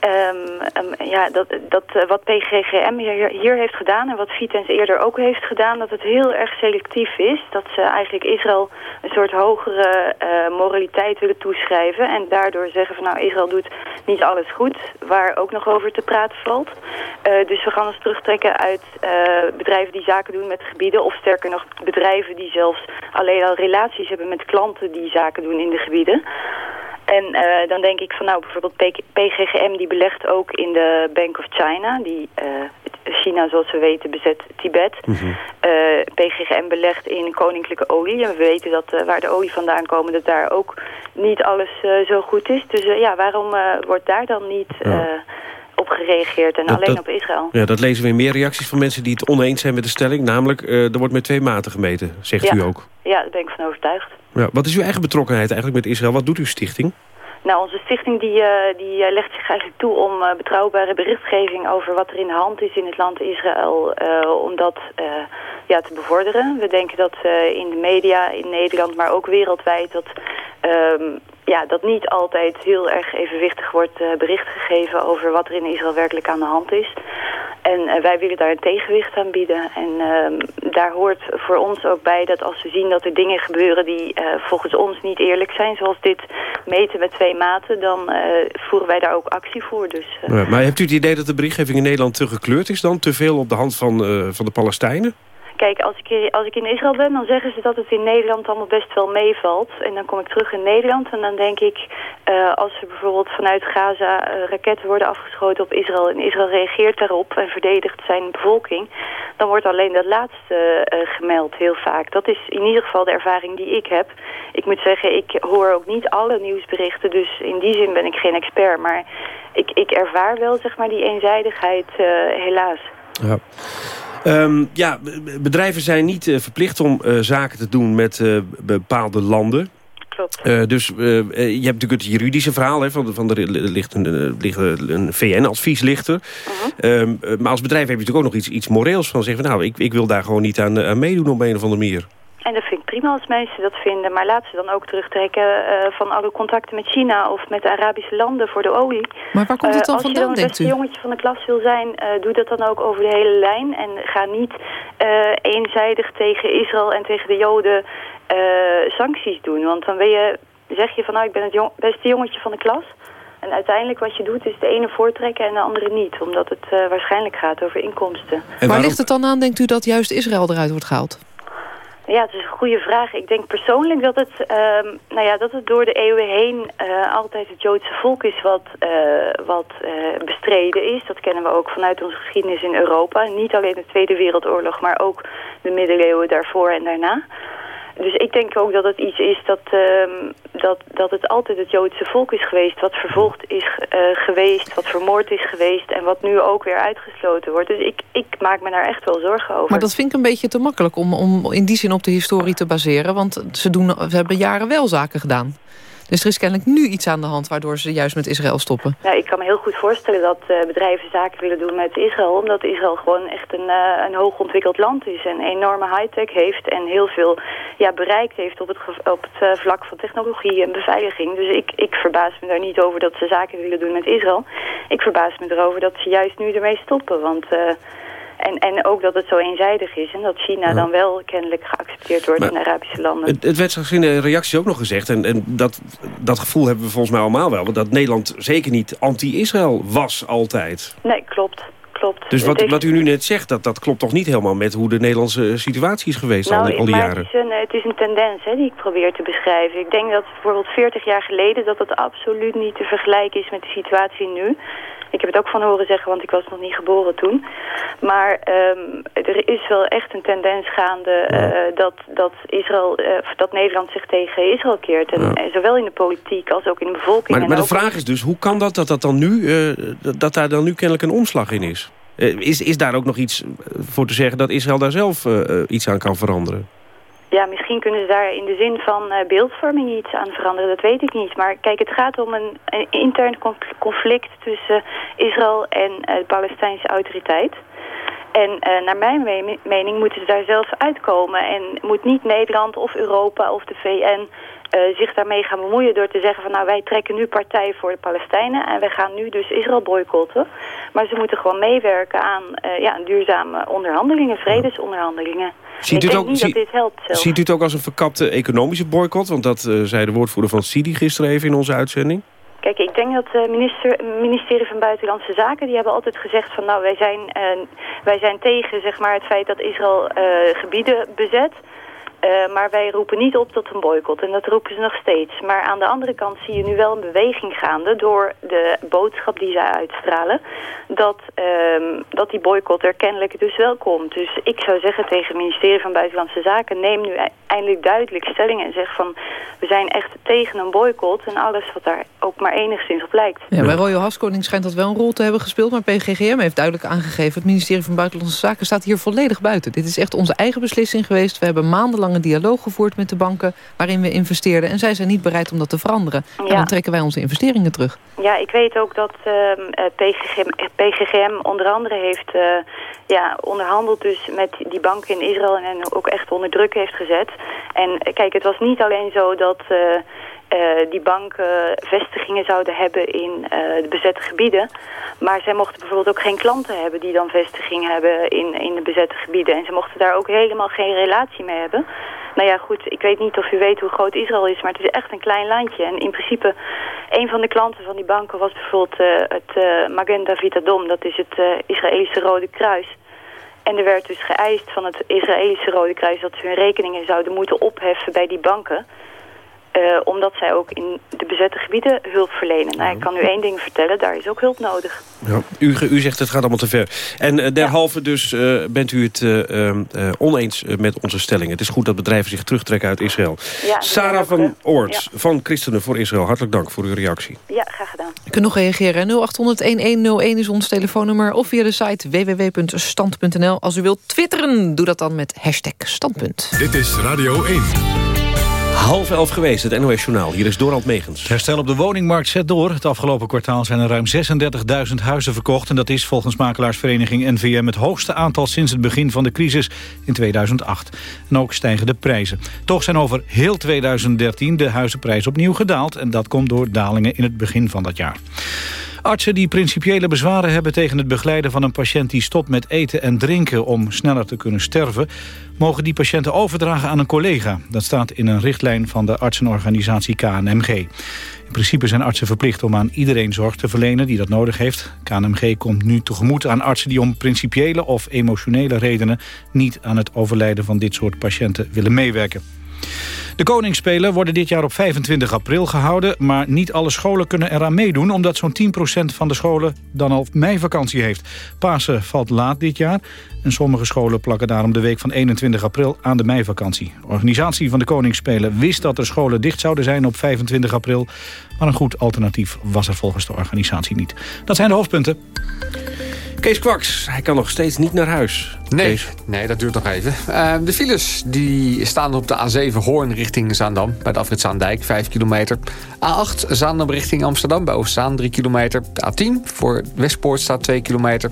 Speaker 21: ehm, ja, dat, dat eh, wat PGGM hier, hier heeft gedaan en wat Vitens eerder ook heeft gedaan, dat het heel erg selectief is. Dat ze eigenlijk Israël een soort hogere eh, moraliteit willen toeschrijven en daardoor zeggen van nou Israël doet niet alles goed, waar ook nog over te praten valt. Eh, dus we gaan ons terugtrekken uit bedrijven die zaken doen met gebieden of sterker nog bedrijven die zelfs alleen al relaties hebben met klanten die zaken doen in de gebieden. En eh, dan denk ik van nou bijvoorbeeld PGGM die belegt ook in de Bank of China. Die eh, China zoals we weten bezet Tibet. Eh, PGGM belegt in koninklijke olie. En we weten dat waar de olie vandaan komt dat daar ook niet alles zo goed is. Dus ja, waarom wordt daar dan niet op gereageerd en
Speaker 3: Dat-
Speaker 21: alleen
Speaker 3: dat-
Speaker 21: op Israël?
Speaker 3: Ja, dat lezen we in meer reacties van mensen die het oneens zijn met de stelling. Namelijk, eh, er wordt met twee maten gemeten, zegt
Speaker 21: Ja.
Speaker 3: u ook.
Speaker 21: Ja, daar ben ik van overtuigd.
Speaker 3: Ja, wat is uw eigen betrokkenheid eigenlijk met Israël? Wat doet uw stichting?
Speaker 21: Nou, onze stichting die, eh, die eh, legt zich eigenlijk toe om betrouwbare berichtgeving over wat er in de hand is in het land Israël, om dat ja, te bevorderen. We denken dat in de media in Nederland, maar ook wereldwijd, dat, ehm, ja, dat niet altijd heel erg evenwichtig wordt eh, bericht gegeven over wat er in Israël werkelijk aan de hand is. En eh, wij willen daar een tegenwicht aan bieden. En ehm, daar hoort voor ons ook bij dat als we zien dat er dingen gebeuren die eh, volgens ons niet eerlijk zijn, zoals dit meten met twee maten, dan voeren wij daar ook actie voor. Dus
Speaker 3: Ja, maar heeft u het idee dat de berichtgeving in Nederland te gekleurd is dan? Te veel op de hand van, van de Palestijnen?
Speaker 21: Kijk, als ik, als ik in Israël ben, dan zeggen ze dat het in Nederland allemaal best wel meevalt. En dan kom ik terug in Nederland en dan denk ik... eh, als er bijvoorbeeld vanuit Gaza eh, raketten worden afgeschoten op Israël... en Israël reageert daarop en verdedigt zijn bevolking... dan wordt alleen dat laatste eh, gemeld heel vaak. Dat is in ieder geval de ervaring die ik heb. Ik moet zeggen, ik hoor ook niet alle nieuwsberichten... dus in die zin ben ik geen expert. Maar ik, ik ervaar wel, zeg maar, die eenzijdigheid helaas.
Speaker 3: Ja. Ehm, ja, bedrijven zijn niet eh, verplicht om eh, zaken te doen met eh, bepaalde landen.
Speaker 21: Klopt.
Speaker 3: Dus je hebt natuurlijk het juridische verhaal. Hè, van van de, er ligt een, een VN-advies ligt er. Ehm, eh, maar als bedrijf heb je natuurlijk ook nog iets, iets moreels van zeggen... van, nou, ik, ik wil daar gewoon niet aan, aan meedoen op een of andere manier.
Speaker 21: En dat vind ik prima als mensen dat vinden. Maar laten ze dan ook terugtrekken eh, van alle contacten met China of met de Arabische landen voor de olie.
Speaker 2: Maar waar komt het dan
Speaker 21: uh,
Speaker 2: vandaan,
Speaker 21: Als je dan het beste jongetje van de klas wil zijn, uh, doe dat dan ook over de hele lijn. En ga niet eenzijdig tegen Israël en tegen de Joden sancties doen. Want dan ben je, zeg je van nou ik ben het jong, beste jongetje van de klas. En uiteindelijk wat je doet is de ene voortrekken en de andere niet. Omdat het uh, waarschijnlijk gaat over inkomsten.
Speaker 2: En Waar ligt het dan aan, denkt u, dat juist Israël eruit wordt gehaald?
Speaker 21: Ja, het is een goede vraag. Ik denk persoonlijk dat het, uh, nou ja, dat het door de eeuwen heen uh, altijd het Joodse volk is wat, uh, wat bestreden is. Dat kennen we ook vanuit onze geschiedenis in Europa. Niet alleen de Tweede Wereldoorlog, maar ook de middeleeuwen daarvoor en daarna. Dus ik denk ook dat het iets is dat, uh, dat, dat het altijd het Joodse volk is geweest... wat vervolgd is uh, geweest, wat vermoord is geweest... en wat nu ook weer uitgesloten wordt. Dus ik, ik maak me daar echt wel zorgen over.
Speaker 2: Maar dat vind ik een beetje te makkelijk om, om in die zin op de historie te baseren. Want ze, doen, ze hebben jaren wel zaken gedaan. Dus er is kennelijk nu iets aan de hand waardoor ze juist met Israël stoppen.
Speaker 21: Nou, ik kan me heel goed voorstellen dat uh, bedrijven zaken willen doen met Israël. Omdat Israël gewoon echt een, uh, een hoogontwikkeld land is. En enorme high-tech heeft en heel veel ja, bereikt heeft op het, op het uh, vlak van technologie en beveiliging. Dus ik, ik verbaas me daar niet over dat ze zaken willen doen met Israël. Ik verbaas me erover dat ze juist nu ermee stoppen. Want... En, en ook dat het zo eenzijdig is en dat China ja. dan wel kennelijk geaccepteerd wordt maar in Arabische landen.
Speaker 3: Het, het werd straks in de reacties ook nog gezegd, en, en dat, dat gevoel hebben we volgens mij allemaal wel, dat Nederland zeker niet anti-Israël was altijd.
Speaker 21: Nee, klopt. Klopt.
Speaker 3: Dus wat, wat u nu net zegt, dat, dat klopt toch niet helemaal met hoe de Nederlandse situatie is geweest
Speaker 21: nou,
Speaker 3: al, die, al die jaren?
Speaker 21: Het is, een, het is een tendens hè, die ik probeer te beschrijven. Ik denk dat bijvoorbeeld 40 jaar geleden dat het absoluut niet te vergelijken is met de situatie nu. Ik heb het ook van horen zeggen, want ik was nog niet geboren toen. Maar um, er is wel echt een tendens gaande ja. uh, dat, dat, Israël, uh, dat Nederland zich tegen Israël keert. En, ja. Zowel in de politiek als ook in de bevolking.
Speaker 3: Maar, maar de vraag is dus, hoe kan dat dat, dat, dan nu, dat daar dan nu kennelijk een omslag in is? is, is daar ook nog iets voor te zeggen dat Israël daar zelf iets aan kan veranderen?
Speaker 21: Ja, misschien kunnen ze daar in de zin van uh, beeldvorming iets aan veranderen. Dat weet ik niet. Maar kijk, het gaat om een, een intern conflict tussen Israël en uh, de Palestijnse autoriteit. En uh, naar mijn me mening moeten ze daar zelf uitkomen. En moet niet Nederland of Europa of de VN uh, zich daarmee gaan bemoeien door te zeggen van nou wij trekken nu partij voor de Palestijnen en wij gaan nu dus Israël boycotten. Maar ze moeten gewoon meewerken aan uh, ja, duurzame onderhandelingen, vredesonderhandelingen.
Speaker 3: Ziet u,
Speaker 21: denk
Speaker 3: ook, zie, ziet u het ook als een verkapte economische boycott? Want dat uh, zei de woordvoerder van Sidi gisteren even in onze uitzending.
Speaker 21: Kijk, ik denk dat het minister, ministerie van Buitenlandse Zaken... die hebben altijd gezegd van nou, wij zijn, uh, wij zijn tegen zeg maar, het feit dat Israël uh, gebieden bezet... Uh, maar wij roepen niet op tot een boycott. En dat roepen ze nog steeds. Maar aan de andere kant zie je nu wel een beweging gaande... door de boodschap die zij uitstralen... dat, uh, dat die boycott er kennelijk dus wel komt. Dus ik zou zeggen tegen het ministerie van Buitenlandse Zaken... neem nu eindelijk duidelijk stelling en zeg van... we zijn echt tegen een boycott... en alles wat daar ook maar enigszins op lijkt.
Speaker 2: Ja, bij Royal Haskoning schijnt dat wel een rol te hebben gespeeld... maar PGGM heeft duidelijk aangegeven... het ministerie van Buitenlandse Zaken staat hier volledig buiten. Dit is echt onze eigen beslissing geweest. We hebben maandenlang een dialoog gevoerd met de banken waarin we investeerden. En zij zijn niet bereid om dat te veranderen. Ja. En dan trekken wij onze investeringen terug.
Speaker 21: Ja, ik weet ook dat uh, PGGM, PGGM onder andere heeft uh, ja, onderhandeld dus met die banken in Israël en ook echt onder druk heeft gezet. En kijk, het was niet alleen zo dat... Uh, uh, die banken vestigingen zouden hebben in uh, de bezette gebieden. Maar zij mochten bijvoorbeeld ook geen klanten hebben die dan vestigingen hebben in, in de bezette gebieden. En ze mochten daar ook helemaal geen relatie mee hebben. Nou ja, goed, ik weet niet of u weet hoe groot Israël is, maar het is echt een klein landje. En in principe, een van de klanten van die banken was bijvoorbeeld uh, het Magen David. Dat is het Israëlische Rode Kruis. En er werd dus geëist van het Israëlische Rode Kruis dat ze hun rekeningen zouden moeten opheffen bij die banken. Uh, omdat zij ook in de bezette gebieden hulp verlenen. Nou, ik kan u één ding vertellen, daar is ook hulp nodig.
Speaker 3: Ja, u, u zegt het gaat allemaal te ver. En uh, derhalve ja. dus uh, bent u het oneens met onze stelling. Het is goed dat bedrijven zich terugtrekken uit Israël.
Speaker 21: Ja,
Speaker 3: Sarah van Oorts ja. van Christenen voor Israël. Hartelijk dank voor uw reactie.
Speaker 21: Ja, graag gedaan.
Speaker 2: U kunt nog reageren. 0800-1101 is ons telefoonnummer. Of via de site www.stand.nl. Als u wilt twitteren, doe dat dan met hashtag standpunt.
Speaker 1: Dit is Radio 1.
Speaker 3: Half elf geweest, het NOS Journaal. Hier is Dorald Megens.
Speaker 4: Herstel op de woningmarkt zet door. Het afgelopen kwartaal zijn er ruim 36.000 huizen verkocht... en dat is volgens makelaarsvereniging NVM het hoogste aantal... sinds het begin van de crisis in 2008. En ook stijgen de prijzen. Toch zijn over heel 2013 de huizenprijzen opnieuw gedaald... en dat komt door dalingen in het begin van dat jaar. Artsen die principiële bezwaren hebben tegen het begeleiden van een patiënt die stopt met eten en drinken om sneller te kunnen sterven, mogen die patiënten overdragen aan een collega. Dat staat in een richtlijn van de artsenorganisatie KNMG. In principe zijn artsen verplicht om aan iedereen zorg te verlenen die dat nodig heeft. KNMG komt nu tegemoet aan artsen die om principiële of emotionele redenen niet aan het overlijden van dit soort patiënten willen meewerken. De Koningsspelen worden dit jaar op 25 april gehouden... maar niet alle scholen kunnen eraan meedoen... omdat zo'n 10% van de scholen dan al meivakantie heeft. Pasen valt laat dit jaar... en sommige scholen plakken daarom de week van 21 april aan de meivakantie. De organisatie van de Koningsspelen wist dat er scholen dicht zouden zijn op 25 april... maar een goed alternatief was er volgens de organisatie niet. Dat zijn de hoofdpunten.
Speaker 3: Kees Kwaks, hij kan nog steeds niet naar huis.
Speaker 7: Nee, nee dat duurt nog even. Uh, de files die staan op de A7 Hoorn richting Zaandam. Bij de afrit Zaandijk, 5 kilometer. A8 Zaandam richting Amsterdam bij Oostzaan, 3 kilometer. De A10 voor Westpoort staat 2 kilometer.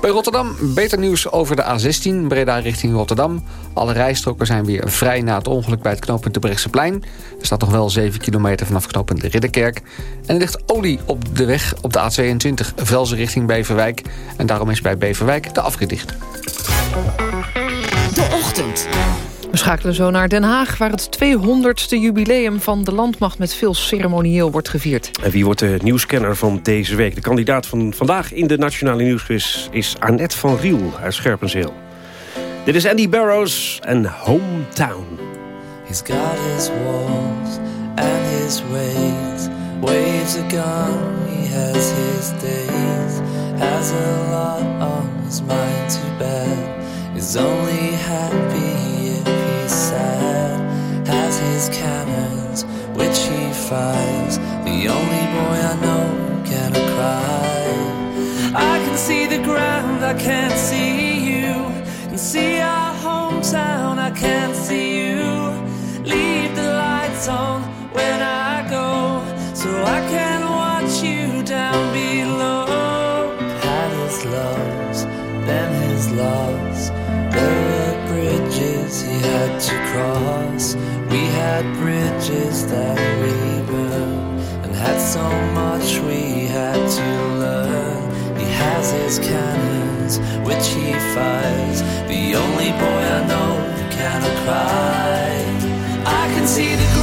Speaker 7: Bij Rotterdam beter nieuws over de A16 Breda richting Rotterdam. Alle rijstroken zijn weer vrij na het ongeluk bij het knooppunt de Brechtseplein. Er staat nog wel 7 kilometer vanaf knooppunt de Ridderkerk. En er ligt olie op de weg op de A22 Velzen richting Beverwijk. En daarom is bij Beverwijk de afrit dicht.
Speaker 11: De ochtend.
Speaker 2: We schakelen zo naar Den Haag, waar het 200ste jubileum van de landmacht met veel ceremonieel wordt gevierd.
Speaker 3: En wie wordt de nieuwscanner van deze week? De kandidaat van vandaag in de Nationale Nieuwsquiz is Annette van Riel uit Scherpenzeel. Dit is Andy Barrows en Hometown.
Speaker 22: He's got his walls and his ways, waves he has his days, has a lot on his mind is only happy sad, has his cannons, which he fires, the only boy I know can cry. I can see the ground, I can't see you, and see our hometown, I can't see you. Leave the lights on when I go, so I can he had to cross. We had bridges that we burned, and had so much we had to learn. He has his cannons, which he fires. The only boy I know who can cry. I can see the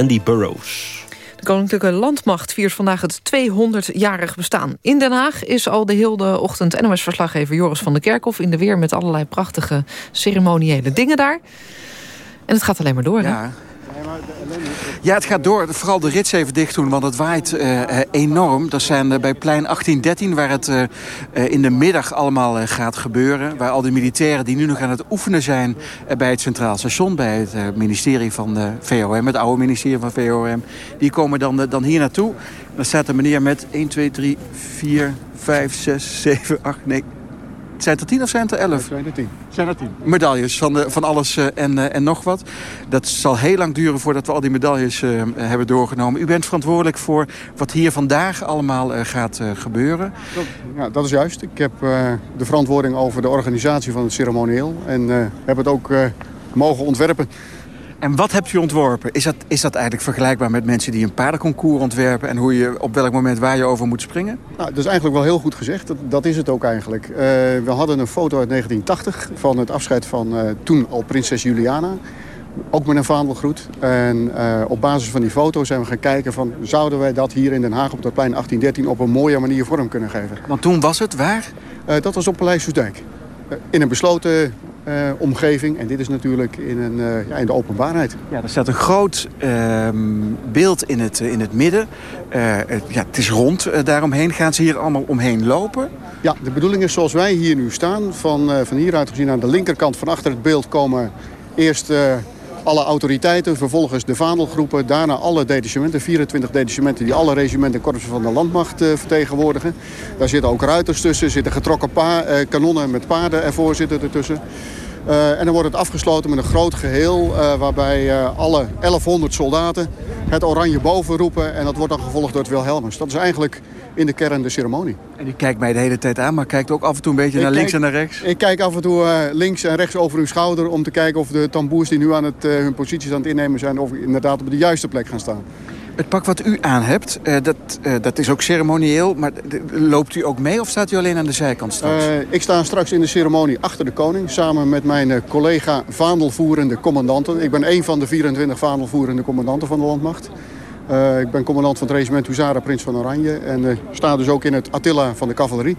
Speaker 3: Andy Burroughs.
Speaker 2: De Koninklijke Landmacht viert vandaag het 200-jarig bestaan. In Den Haag is al de hele ochtend NOS-verslaggever Joris van der Kerkhof... in de weer met allerlei prachtige ceremoniële dingen daar. En het gaat alleen maar door, hè?
Speaker 23: Ja,
Speaker 24: het gaat door. Vooral de rits even dicht doen, want het waait uh, enorm. Dat zijn uh, bij plein 1813, waar het uh, in de middag allemaal gaat gebeuren. Waar al die militairen die nu nog aan het oefenen zijn bij het Centraal Station... bij het ministerie van de VOM, het oude ministerie van VOM... die komen dan, dan hier naartoe. Dan staat een meneer met 1, 2, 3, 4, 5, 6, 7, 8, 9... Zijn het er tien of zijn het er elf?
Speaker 23: Zijn er tien. Zijn er tien.
Speaker 24: Medailles van, de, van alles uh, en, uh, en nog wat. Dat zal heel lang duren voordat we al die medailles uh, hebben doorgenomen. U bent verantwoordelijk voor wat hier vandaag allemaal gaat gebeuren.
Speaker 23: Dat, ja, dat is juist. Ik heb de verantwoording over de organisatie van het ceremonieel. En heb het ook mogen ontwerpen.
Speaker 24: En wat hebt u ontworpen? Is dat, is dat eigenlijk vergelijkbaar met mensen die een paardenconcours ontwerpen... en hoe je op welk moment waar je over moet springen?
Speaker 23: Nou, dat is eigenlijk wel heel goed gezegd. Dat, dat is het ook eigenlijk. Uh, we hadden een foto uit 1980 van het afscheid van uh, toen al prinses Juliana. Ook met een vaandelgroet. En uh, op basis van die foto zijn we gaan kijken van... zouden wij dat hier in Den Haag op dat plein 1813 op een mooie manier vorm kunnen geven.
Speaker 24: Want toen was het waar?
Speaker 23: dat was op Paleis Soesdijk. in een besloten uh, omgeving. En dit is natuurlijk in, een, uh, ja, in de openbaarheid.
Speaker 24: Ja, er staat een groot uh, beeld in het, in het midden. Het, ja, het is rond daaromheen. Gaan ze hier allemaal omheen lopen?
Speaker 23: Ja, de bedoeling is zoals wij hier nu staan. Van, van hieruit gezien aan de linkerkant van achter het beeld komen eerst alle autoriteiten, vervolgens de vaandelgroepen, daarna alle detachementen, 24 detachementen die alle regimenten en korpsen van de landmacht uh, vertegenwoordigen. Daar zitten ook ruiters tussen, zitten getrokken pa uh, kanonnen met paarden ervoor zitten ertussen. Uh, en dan wordt het afgesloten met een groot geheel waarbij alle 1100 soldaten het oranje boven roepen. En dat wordt dan gevolgd door het Wilhelmus. Dat is eigenlijk in de kern de ceremonie.
Speaker 24: En die kijkt mij de hele tijd aan, maar kijkt ook af en toe een beetje
Speaker 23: ik
Speaker 24: naar links en naar rechts?
Speaker 23: Ik kijk af en toe links en rechts over uw schouder... om te kijken of de tamboers die nu aan het, hun posities aan het innemen zijn... of inderdaad op de juiste plek gaan staan.
Speaker 24: Het pak wat u aan hebt, uh, dat, dat is ook ceremonieel. Maar loopt u ook mee of staat u alleen aan de zijkant straks?
Speaker 23: ik sta straks in de ceremonie achter de koning... samen met mijn collega vaandelvoerende commandanten. Ik ben een van de 24 vaandelvoerende commandanten van de landmacht. Ik ben commandant van het regiment Huzara Prins van Oranje. En sta dus ook in het Attila van de cavalerie.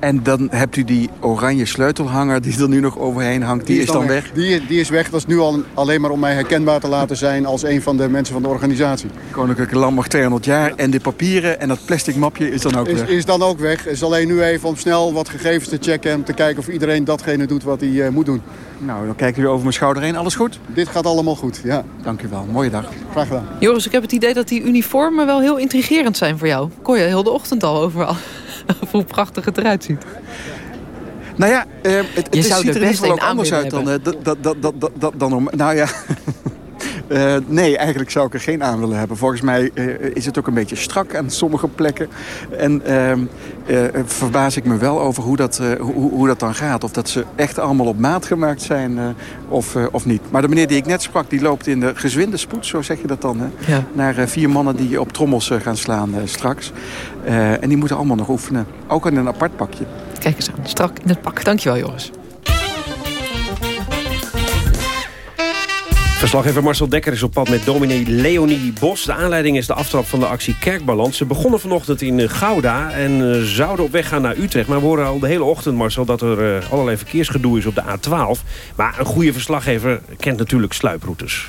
Speaker 24: En dan hebt u die oranje sleutelhanger die er nu nog overheen hangt. Die, die is, dan weg? weg?
Speaker 23: Die, die, is weg. Dat is nu al alleen maar om mij herkenbaar te laten zijn... als een van de mensen van de organisatie.
Speaker 24: Koninklijke Landmacht 200 jaar. En de papieren en dat plastic mapje is dan ook
Speaker 23: is,
Speaker 24: weg?
Speaker 23: Is dan ook weg. is alleen nu even om snel wat gegevens te checken... en te kijken of iedereen datgene doet wat hij uh, moet doen.
Speaker 24: Nou, dan kijk ik weer over mijn schouder heen. Alles goed?
Speaker 23: Dit gaat allemaal goed, ja.
Speaker 24: Dank u wel. Mooie dag.
Speaker 23: Graag gedaan.
Speaker 2: Joris, ik heb het idee dat die uniformen wel heel intrigerend zijn voor jou. Kon je heel de ochtend al overal. hoe prachtig het eruit ziet.
Speaker 24: Nou ja, uh, het, het
Speaker 2: je
Speaker 24: ziet
Speaker 2: zou
Speaker 24: er in ieder geval ook anders uit dan, uh, dan, dan, dan, dan om. Nou ja, uh, nee, eigenlijk zou ik er geen aan willen hebben. Volgens mij uh, is het ook een beetje strak aan sommige plekken. En verbaas ik me wel over hoe dat, hoe, hoe, dat dan gaat. Of dat ze echt allemaal op maat gemaakt zijn of, of niet. Maar de meneer die ik net sprak, die loopt in de gezwinde spoed, zo zeg je dat dan. Hè?
Speaker 2: Ja.
Speaker 24: Naar vier mannen die op trommels gaan slaan straks. en die moeten allemaal nog oefenen. Ook in een apart pakje.
Speaker 2: Kijk eens aan, strak in het pak. Dankjewel, Joris.
Speaker 3: Verslaggever Marcel Dekker is op pad met dominee Leonie Bos. De aanleiding is de aftrap van de actie Kerkbalans. Ze begonnen vanochtend in Gouda en uh, zouden op weg gaan naar Utrecht. Maar we horen al de hele ochtend, Marcel, dat er uh, allerlei verkeersgedoe is op de A12. Maar een goede verslaggever kent natuurlijk sluiproutes.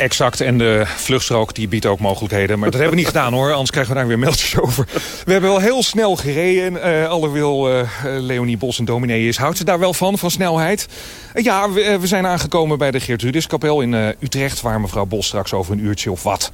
Speaker 25: Exact, en de vluchtstrook die biedt ook mogelijkheden. Maar dat hebben we niet gedaan hoor, anders krijgen we daar weer mailtjes over. We hebben wel heel snel gereden. Uh, alhoewel uh, Leonie Bos een dominee is, houdt ze daar wel van, van snelheid. Ja, we, we, zijn aangekomen bij de Geertrudiskapel in Utrecht... waar mevrouw Bos straks over een uurtje of wat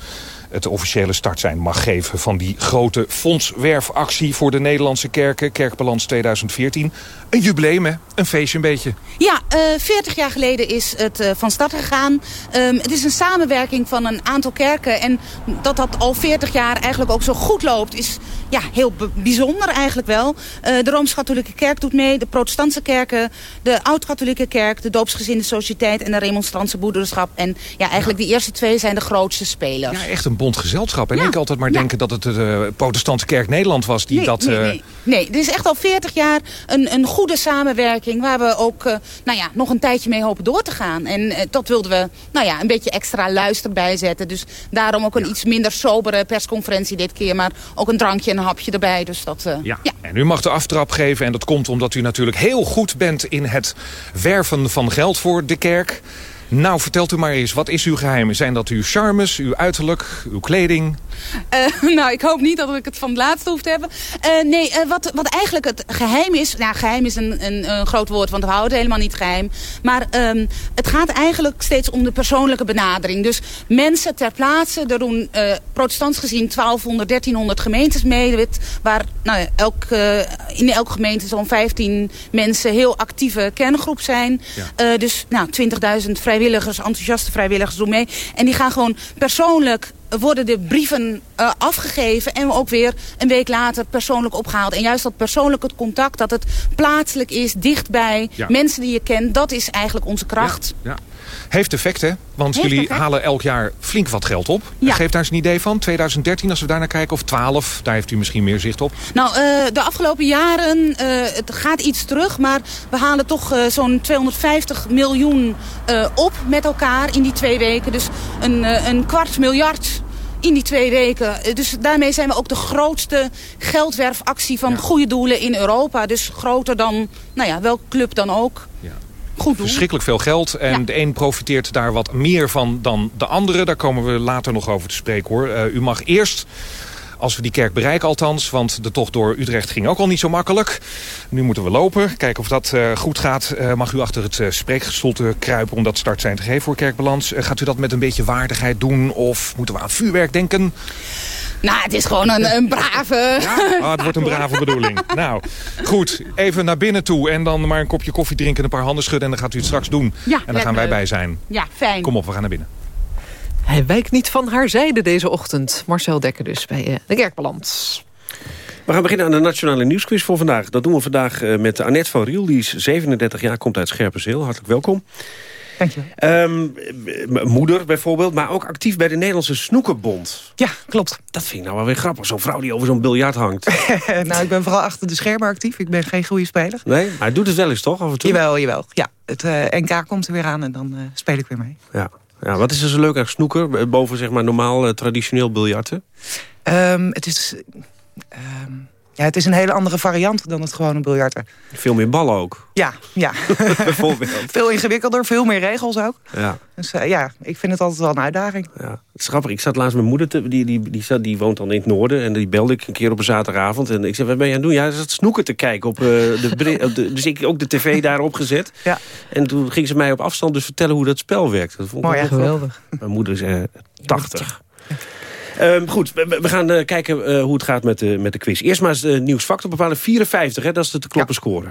Speaker 25: het officiële startsein mag geven... van die grote fondswerfactie voor de Nederlandse kerken. Kerkbalans 2014. Een jubileum, hè? Een feestje een beetje.
Speaker 26: Ja, uh, 40 jaar geleden is het uh, van start gegaan. Um, het is een samenwerking van een aantal kerken. En dat dat al 40 jaar eigenlijk ook zo goed loopt... is ja, heel bijzonder eigenlijk wel. Uh, de Rooms-Katholieke Kerk doet mee. De protestantse kerken. De Oud-Katholieke Kerk. De Doopsgezinde Sociëteit. En de Remonstrantse Broederschap. En ja, eigenlijk ja. de eerste twee zijn de grootste spelers.
Speaker 25: Ja, echt een bond gezelschap. En ja. ik altijd maar ja. denken dat het de protestantse kerk Nederland was die
Speaker 26: nee,
Speaker 25: dat...
Speaker 26: Nee, nee. nee, dit is echt al 40 jaar een, een goede samenwerking... waar we ook uh, nou ja, nog een tijdje mee hopen door te gaan. En uh, dat wilden we nou ja, een beetje extra luister bijzetten. Dus daarom ook een ja. iets minder sobere persconferentie dit keer. Maar ook een drankje en een hapje erbij. Dus dat,
Speaker 25: ja. ja. En u mag de aftrap geven. En dat komt omdat u natuurlijk heel goed bent in het werven van geld voor de kerk. Nou, vertelt u maar eens, wat is uw geheim? Zijn dat uw charmes, uw uiterlijk, uw kleding?
Speaker 26: Eh, nou, ik hoop niet dat ik het van het laatste hoef te hebben. Eh, nee, eh, wat, wat eigenlijk het geheim is... Nou, geheim is een, een, een groot woord, want we houden het helemaal niet geheim. Maar ehm, het gaat eigenlijk steeds om de persoonlijke benadering. Dus mensen ter plaatse, er doen protestants gezien 1200, 1300 gemeentes mee... waar nou, elk, in elke gemeente zo'n 15 mensen heel actieve kerngroep zijn. dus nou, 20.000 vrijwilligers, enthousiaste vrijwilligers doen mee. En die gaan gewoon persoonlijk worden de brieven uh, afgegeven en ook weer een week later persoonlijk opgehaald. En juist dat persoonlijke contact, dat het plaatselijk is, dichtbij, ja. mensen die je kent, dat is eigenlijk onze kracht.
Speaker 25: Ja, ja. Heeft effect, hè? Want
Speaker 26: Heeft
Speaker 25: jullie
Speaker 26: effect.
Speaker 25: halen elk jaar flink wat geld op.
Speaker 26: Ja.
Speaker 25: Geef daar eens een idee van. 2013, als we daar naar kijken, of 12, daar heeft u misschien meer zicht op.
Speaker 26: Nou, uh, de afgelopen jaren, uh, het gaat iets terug, maar we halen toch uh, zo'n 250 miljoen op met elkaar in die twee weken. Dus een, een kwart miljard in die twee weken. Dus daarmee zijn we ook de grootste geldwerfactie van ja. goede doelen in Europa. Dus groter dan nou ja, welke club dan ook.
Speaker 25: Ja.
Speaker 26: Goed doen.
Speaker 25: Verschrikkelijk veel geld. En
Speaker 26: Ja.
Speaker 25: de een profiteert daar wat meer van dan de andere. Daar komen we later nog over te spreken hoor. Uh, u mag eerst, als we die kerk bereiken althans... want de tocht door Utrecht ging ook al niet zo makkelijk. Nu moeten we lopen. Kijken of dat uh, goed gaat. Uh, mag u achter het uh, spreekgestoelte kruipen om dat startsein te geven voor Kerkbalans. Gaat u dat met een beetje waardigheid doen? Of moeten we aan vuurwerk denken?
Speaker 26: Nou, het is gewoon een, een brave...
Speaker 25: Ah, het wordt een brave bedoeling. Nou, goed. Even naar binnen toe. En dan maar een kopje koffie drinken, een paar handen schudden. En dan gaat u het straks doen.
Speaker 26: Ja,
Speaker 25: en dan gaan wij
Speaker 26: leuk.
Speaker 25: bij zijn.
Speaker 26: Ja, fijn.
Speaker 25: Kom op, we gaan naar binnen.
Speaker 2: Hij wijkt niet van haar zijde deze ochtend. Marcel Dekker dus bij uh, de Kerkbalans.
Speaker 3: We gaan beginnen aan de Nationale Nieuwsquiz voor vandaag. Dat doen we vandaag uh, met Annette van Riel. Die is 37 jaar, komt uit Scherpenzeel. Hartelijk welkom.
Speaker 27: Dank je.
Speaker 3: Um, moeder bijvoorbeeld, maar ook actief bij de Nederlandse Snoekerbond.
Speaker 27: Ja, klopt.
Speaker 3: Dat vind ik nou wel weer grappig. Zo'n vrouw die over zo'n biljart hangt.
Speaker 27: nou, ik ben vooral achter de schermen actief. Ik ben geen goede speler.
Speaker 3: Nee, maar doet het wel eens toch af en toe?
Speaker 27: Jawel, jawel. Ja, het uh, NK komt er weer aan en dan uh, speel ik weer mee.
Speaker 3: Ja. ja, wat is er zo leuk aan snoeker? Boven zeg maar normaal, uh, traditioneel biljarten?
Speaker 27: Um, het is... Um, ja, het is een hele andere variant dan het gewone biljarten.
Speaker 3: Veel meer ballen ook.
Speaker 27: Ja, ja.
Speaker 3: Bijvoorbeeld.
Speaker 27: veel ingewikkelder, veel meer regels ook.
Speaker 3: Ja.
Speaker 27: Dus uh, ja, ik vind het altijd wel een uitdaging.
Speaker 3: Ja. Het is grappig, ik zat laatst met mijn moeder, te, die, die, die, die, die woont dan in het noorden... en die belde ik een keer op een zaterdagavond. En ik zei, wat ben je aan het doen? Ja, ze zat snoeken te kijken. Op, uh, de, op de, dus ik ook de tv daarop gezet.
Speaker 27: Ja.
Speaker 3: En toen ging ze mij op afstand dus vertellen hoe dat spel werkt. Dat vond ik
Speaker 27: Mooi, ja, geweldig.
Speaker 3: Mijn moeder is uh, 80. Um, goed, we, we gaan uh, kijken uh, hoe het gaat met de, met de quiz. Eerst maar eens de nieuwsfactor bepalen. 54, hè, dat is de te kloppen ja. score.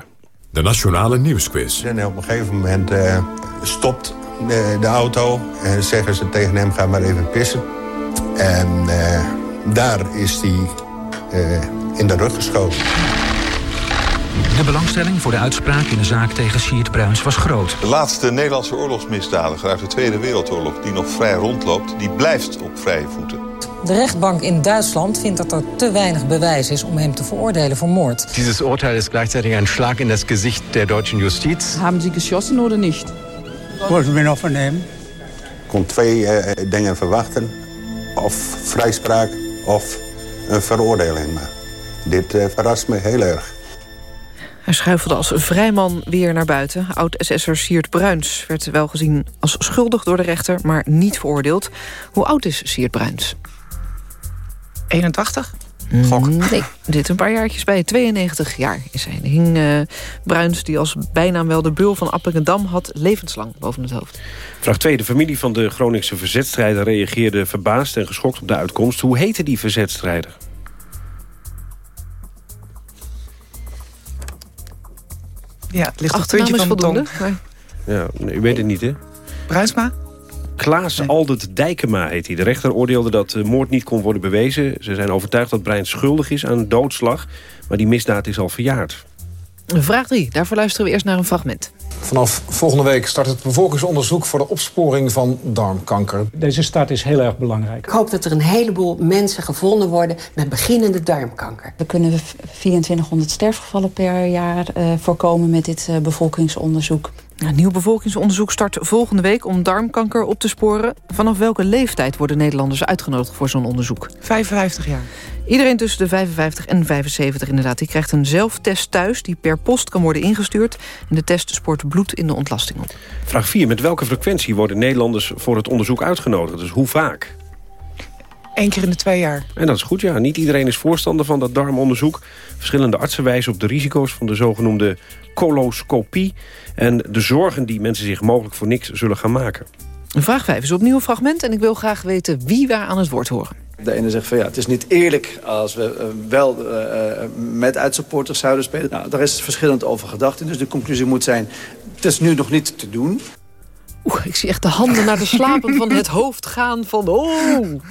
Speaker 1: De Nationale Nieuwsquiz.
Speaker 28: En op een gegeven moment uh, stopt de, de, auto en zeggen ze tegen hem... ga maar even pissen. En daar is hij in de rug geschoten.
Speaker 29: De belangstelling voor de uitspraak in de zaak tegen Siert Bruins was groot.
Speaker 30: De laatste Nederlandse oorlogsmisdadiger uit de Tweede Wereldoorlog... die nog vrij rondloopt, die blijft op vrije voeten.
Speaker 31: De rechtbank in Duitsland vindt dat er te weinig bewijs is om hem te veroordelen voor moord.
Speaker 32: Dieses Urteil ist gleichzeitig ein Schlag in das Gesicht der deutschen Justiz.
Speaker 33: Haben Sie geschossen oder nicht?
Speaker 28: Wollten wir noch vernehmen? Ik kon twee uh, dingen verwachten. Of vrijspraak of een veroordeling. Maar dit uh, verrast me heel erg.
Speaker 2: Hij schuifelde als vrijman weer naar buiten. Oud-SS'er Siert Bruins werd wel gezien als schuldig door de rechter... maar niet veroordeeld. Hoe oud is Siert Bruins?
Speaker 27: 81?
Speaker 2: Gok. Nee, dit een paar jaartjes bij. 92 jaar is hij. Hing uh, Bruins, die als bijnaam wel de bul van Appingedam had... levenslang boven het hoofd.
Speaker 3: Vraag 2. De familie van de Groningse verzetstrijder reageerde verbaasd en geschokt op de uitkomst. Hoe heette die verzetstrijder?
Speaker 27: Ja, het ligt op het
Speaker 2: Achternaam
Speaker 27: puntje
Speaker 2: is
Speaker 27: van de
Speaker 2: voldoende.
Speaker 27: tong.
Speaker 2: maar-
Speaker 3: Ja, nee, u weet het niet, hè?
Speaker 27: Bruinsma?
Speaker 3: Klaas Aldert Dijkema heet hij. De rechter oordeelde dat de moord niet kon worden bewezen. Ze zijn overtuigd dat Brein schuldig is aan doodslag. Maar die misdaad is al verjaard.
Speaker 2: Vraag 3. Daarvoor luisteren we eerst naar een fragment.
Speaker 34: Vanaf volgende week start het bevolkingsonderzoek voor de opsporing van darmkanker.
Speaker 35: Deze start is heel erg belangrijk.
Speaker 36: Ik hoop dat er een heleboel mensen gevonden worden met beginnende darmkanker.
Speaker 37: We kunnen 2400 sterfgevallen per jaar uh, voorkomen met dit uh, bevolkingsonderzoek.
Speaker 2: Een nieuw bevolkingsonderzoek start volgende week om darmkanker op te sporen. Vanaf welke leeftijd worden Nederlanders uitgenodigd voor zo'n onderzoek?
Speaker 27: 55 jaar.
Speaker 2: Iedereen tussen de 55 en 75 inderdaad. Die krijgt een zelftest thuis die per post kan worden ingestuurd. En de test spoort bloed in de ontlasting op.
Speaker 3: Vraag 4. Met welke frequentie worden Nederlanders voor het onderzoek uitgenodigd? Dus hoe vaak?
Speaker 27: Eén keer in de twee jaar.
Speaker 3: En dat is goed, ja. Niet iedereen is voorstander van dat darmonderzoek. Verschillende artsen wijzen op de risico's van de zogenoemde coloscopie... en de zorgen die mensen zich mogelijk voor niks zullen gaan maken.
Speaker 2: Vraag 5 is opnieuw een fragment en ik wil graag weten wie waar aan het woord horen.
Speaker 38: De ene zegt van ja, het is niet eerlijk als we uh, wel uh, met uitsupporters zouden spelen. Nou, daar is verschillend over gedacht. Dus de conclusie moet zijn, het is nu nog niet te doen.
Speaker 2: Oeh, ik zie echt de handen naar de slapen van het hoofd gaan van... Oh.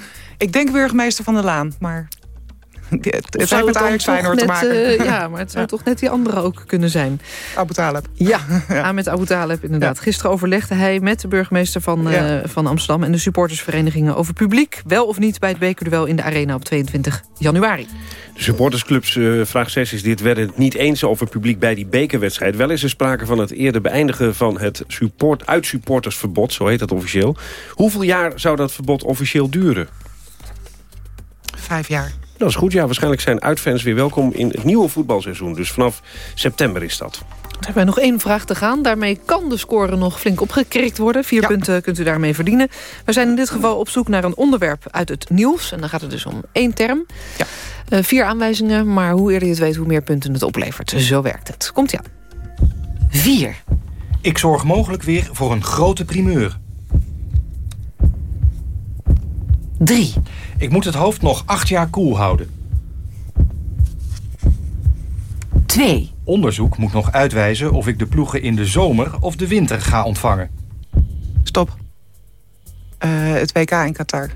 Speaker 27: Ik denk burgemeester van der Laan, maar... Het, het heeft met Ajax Feyenoord te maken.
Speaker 2: Uh, ja, maar het zou ja. toch net die andere ook kunnen zijn.
Speaker 27: Abu Talib.
Speaker 2: Ja, ja. Ahmed Abu Talib inderdaad. Ja. Gisteren overlegde hij met de burgemeester van, uh, van Amsterdam... en de supportersverenigingen over publiek. Wel of niet bij het bekerduel in de Arena op 22 januari.
Speaker 3: De supportersclubs, uh, vraag 6 is dit, werden het niet eens over publiek bij die bekerwedstrijd. Wel is er sprake van het eerder beëindigen van het support, uitsupportersverbod, zo heet dat officieel. Hoeveel jaar zou dat verbod officieel duren?
Speaker 27: Vijf jaar.
Speaker 3: Dat is goed, ja. Waarschijnlijk zijn uitfans weer welkom in het nieuwe voetbalseizoen. Dus vanaf september is dat.
Speaker 2: Dan hebben we nog één vraag te gaan. Daarmee kan de score nog flink opgekrikt worden. Vier ja. punten kunt u daarmee verdienen. We zijn in dit geval op zoek naar een onderwerp uit het nieuws. En dan gaat het dus om één term.
Speaker 27: Ja.
Speaker 2: Uh, vier aanwijzingen, maar hoe eerder je het weet... hoe meer punten het oplevert. Zo werkt het. Komt ja. Vier.
Speaker 29: Ik zorg mogelijk weer voor een grote primeur.
Speaker 2: 3.
Speaker 29: Ik moet het hoofd nog acht jaar koel houden.
Speaker 2: 2.
Speaker 29: Onderzoek moet nog uitwijzen of ik de ploegen in de zomer of de winter ga ontvangen.
Speaker 27: Stop. Uh, het WK in Qatar.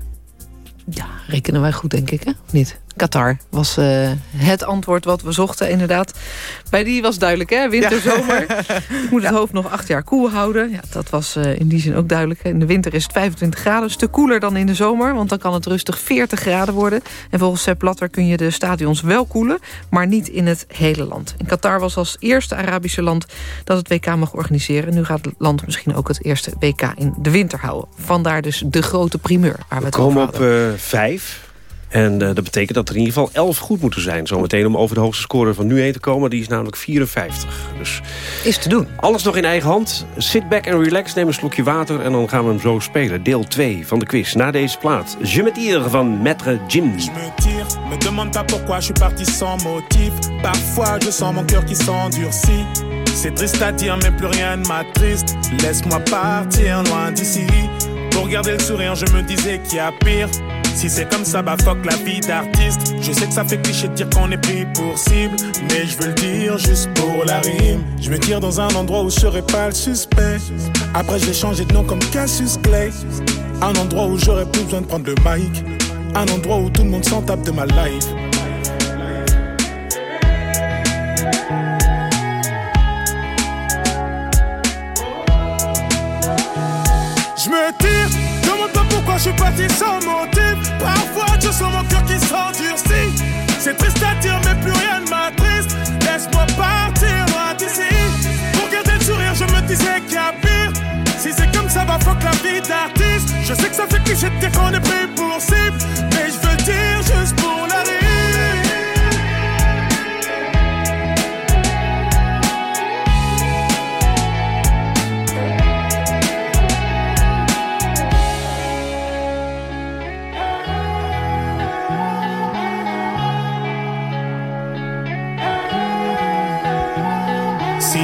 Speaker 2: Ja, rekenen wij goed, denk ik, hè? Of niet? Qatar was uh, het antwoord wat we zochten, inderdaad. Bij die was duidelijk, hè? Winter, ja. zomer. Ik moet het hoofd nog acht jaar koel houden. Ja, dat was uh, in die zin ook duidelijk. In de winter is het 25 graden. Een stuk koeler dan in de zomer, want dan kan het rustig 40 graden worden. En volgens Sepp Blatter kun je de stadions wel koelen... maar niet in het hele land. In Qatar was als eerste Arabische land dat het WK mag organiseren. Nu gaat het land misschien ook het eerste WK in de winter houden. Vandaar dus de grote primeur waar we,
Speaker 3: we
Speaker 2: het
Speaker 3: op uh, vijf... En uh, dat betekent dat er in ieder geval 11 goed moeten zijn. Zometeen om over de hoogste score van nu heen te komen. Die is namelijk 54. Dus
Speaker 2: is te doen.
Speaker 3: Alles nog in eigen hand. Sit back and relax, neem een slokje water... en dan gaan we hem zo spelen. Deel 2 van de quiz. Na deze plaat. Je me tire van Maître Jim.
Speaker 39: Je me tire, me demande pas pourquoi je suis parti sans motif. Parfois je sens mon cœur qui s'endurcit. C'est triste à dire mais plus rien ne m'attriste. Laisse-moi partir loin d'ici. Pour garder le sourire je me disais qu'il y a pire. Si c'est comme ça, bah fuck la vie d'artiste. Je sais que ça fait cliché de dire qu'on est pris pour cible, mais je veux le dire juste pour la rime. Je me tire dans un endroit où je serai pas le suspect. Après, je vais changer de nom comme Cassius Clay. Un endroit où j'aurais plus besoin de prendre le mic. Un endroit où tout le monde s'en tape de ma life. Je me tire, je suis parti sans motif. Parfois je sens mon cœur qui s'endurcit. C'est triste à dire, mais plus rien ne m'attriste. Laisse-moi partir loin d'ici. Pour garder le sourire, je me disais qu'il y a pire. Si c'est comme ça, va fuck la vie d'artiste. Je sais que ça fait cliché de dire qu'on est pris pour cible. Mais je veux dire juste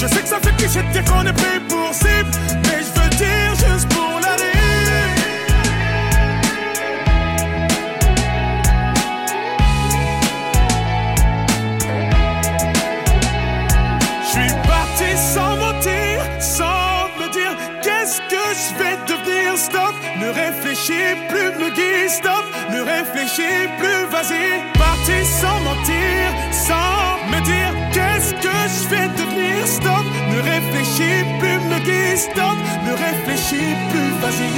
Speaker 39: Je sais que ça fait cliché de dire qu'on est pris pour cible. Mais je veux dire juste pour la. Je suis parti sans mentir, sans me dire qu'est-ce que je vais devenir. Stop, ne réfléchis plus, me guide. Stop, ne réfléchis plus, vas-y. Parti sans mentir, sans me dire je vais devenir. Stop, ne réfléchis plus, me guide. Stop, ne réfléchis plus, vas-y.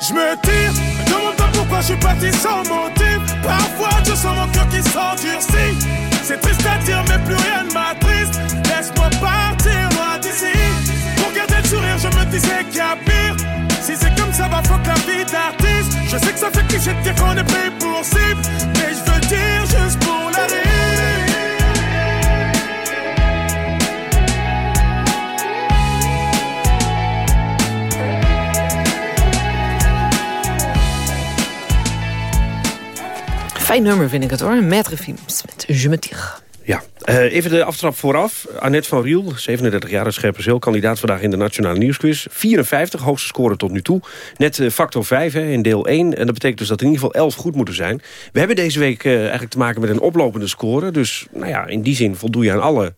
Speaker 39: Je me tire, demande pas pourquoi je suis parti sans motif. Parfois je sens mon ça fait de dire qu'on est pris pour cible. Mais je veux dire juste pour la rire.
Speaker 2: Fijn nummer vind ik het hoor. Maître Films met Je me tire.
Speaker 3: Ja, Eh, even de aftrap vooraf. Annette van Riel, 37 jaar, Scherpenzeel... kandidaat vandaag in de Nationale Nieuwsquiz. 54, hoogste score tot nu toe. Net eh, factor 5 hè, in deel 1. En dat betekent dus dat er in ieder geval 11 goed moeten zijn. We hebben deze week eh, eigenlijk te maken met een oplopende score. Dus nou ja, in die zin voldoe je aan alle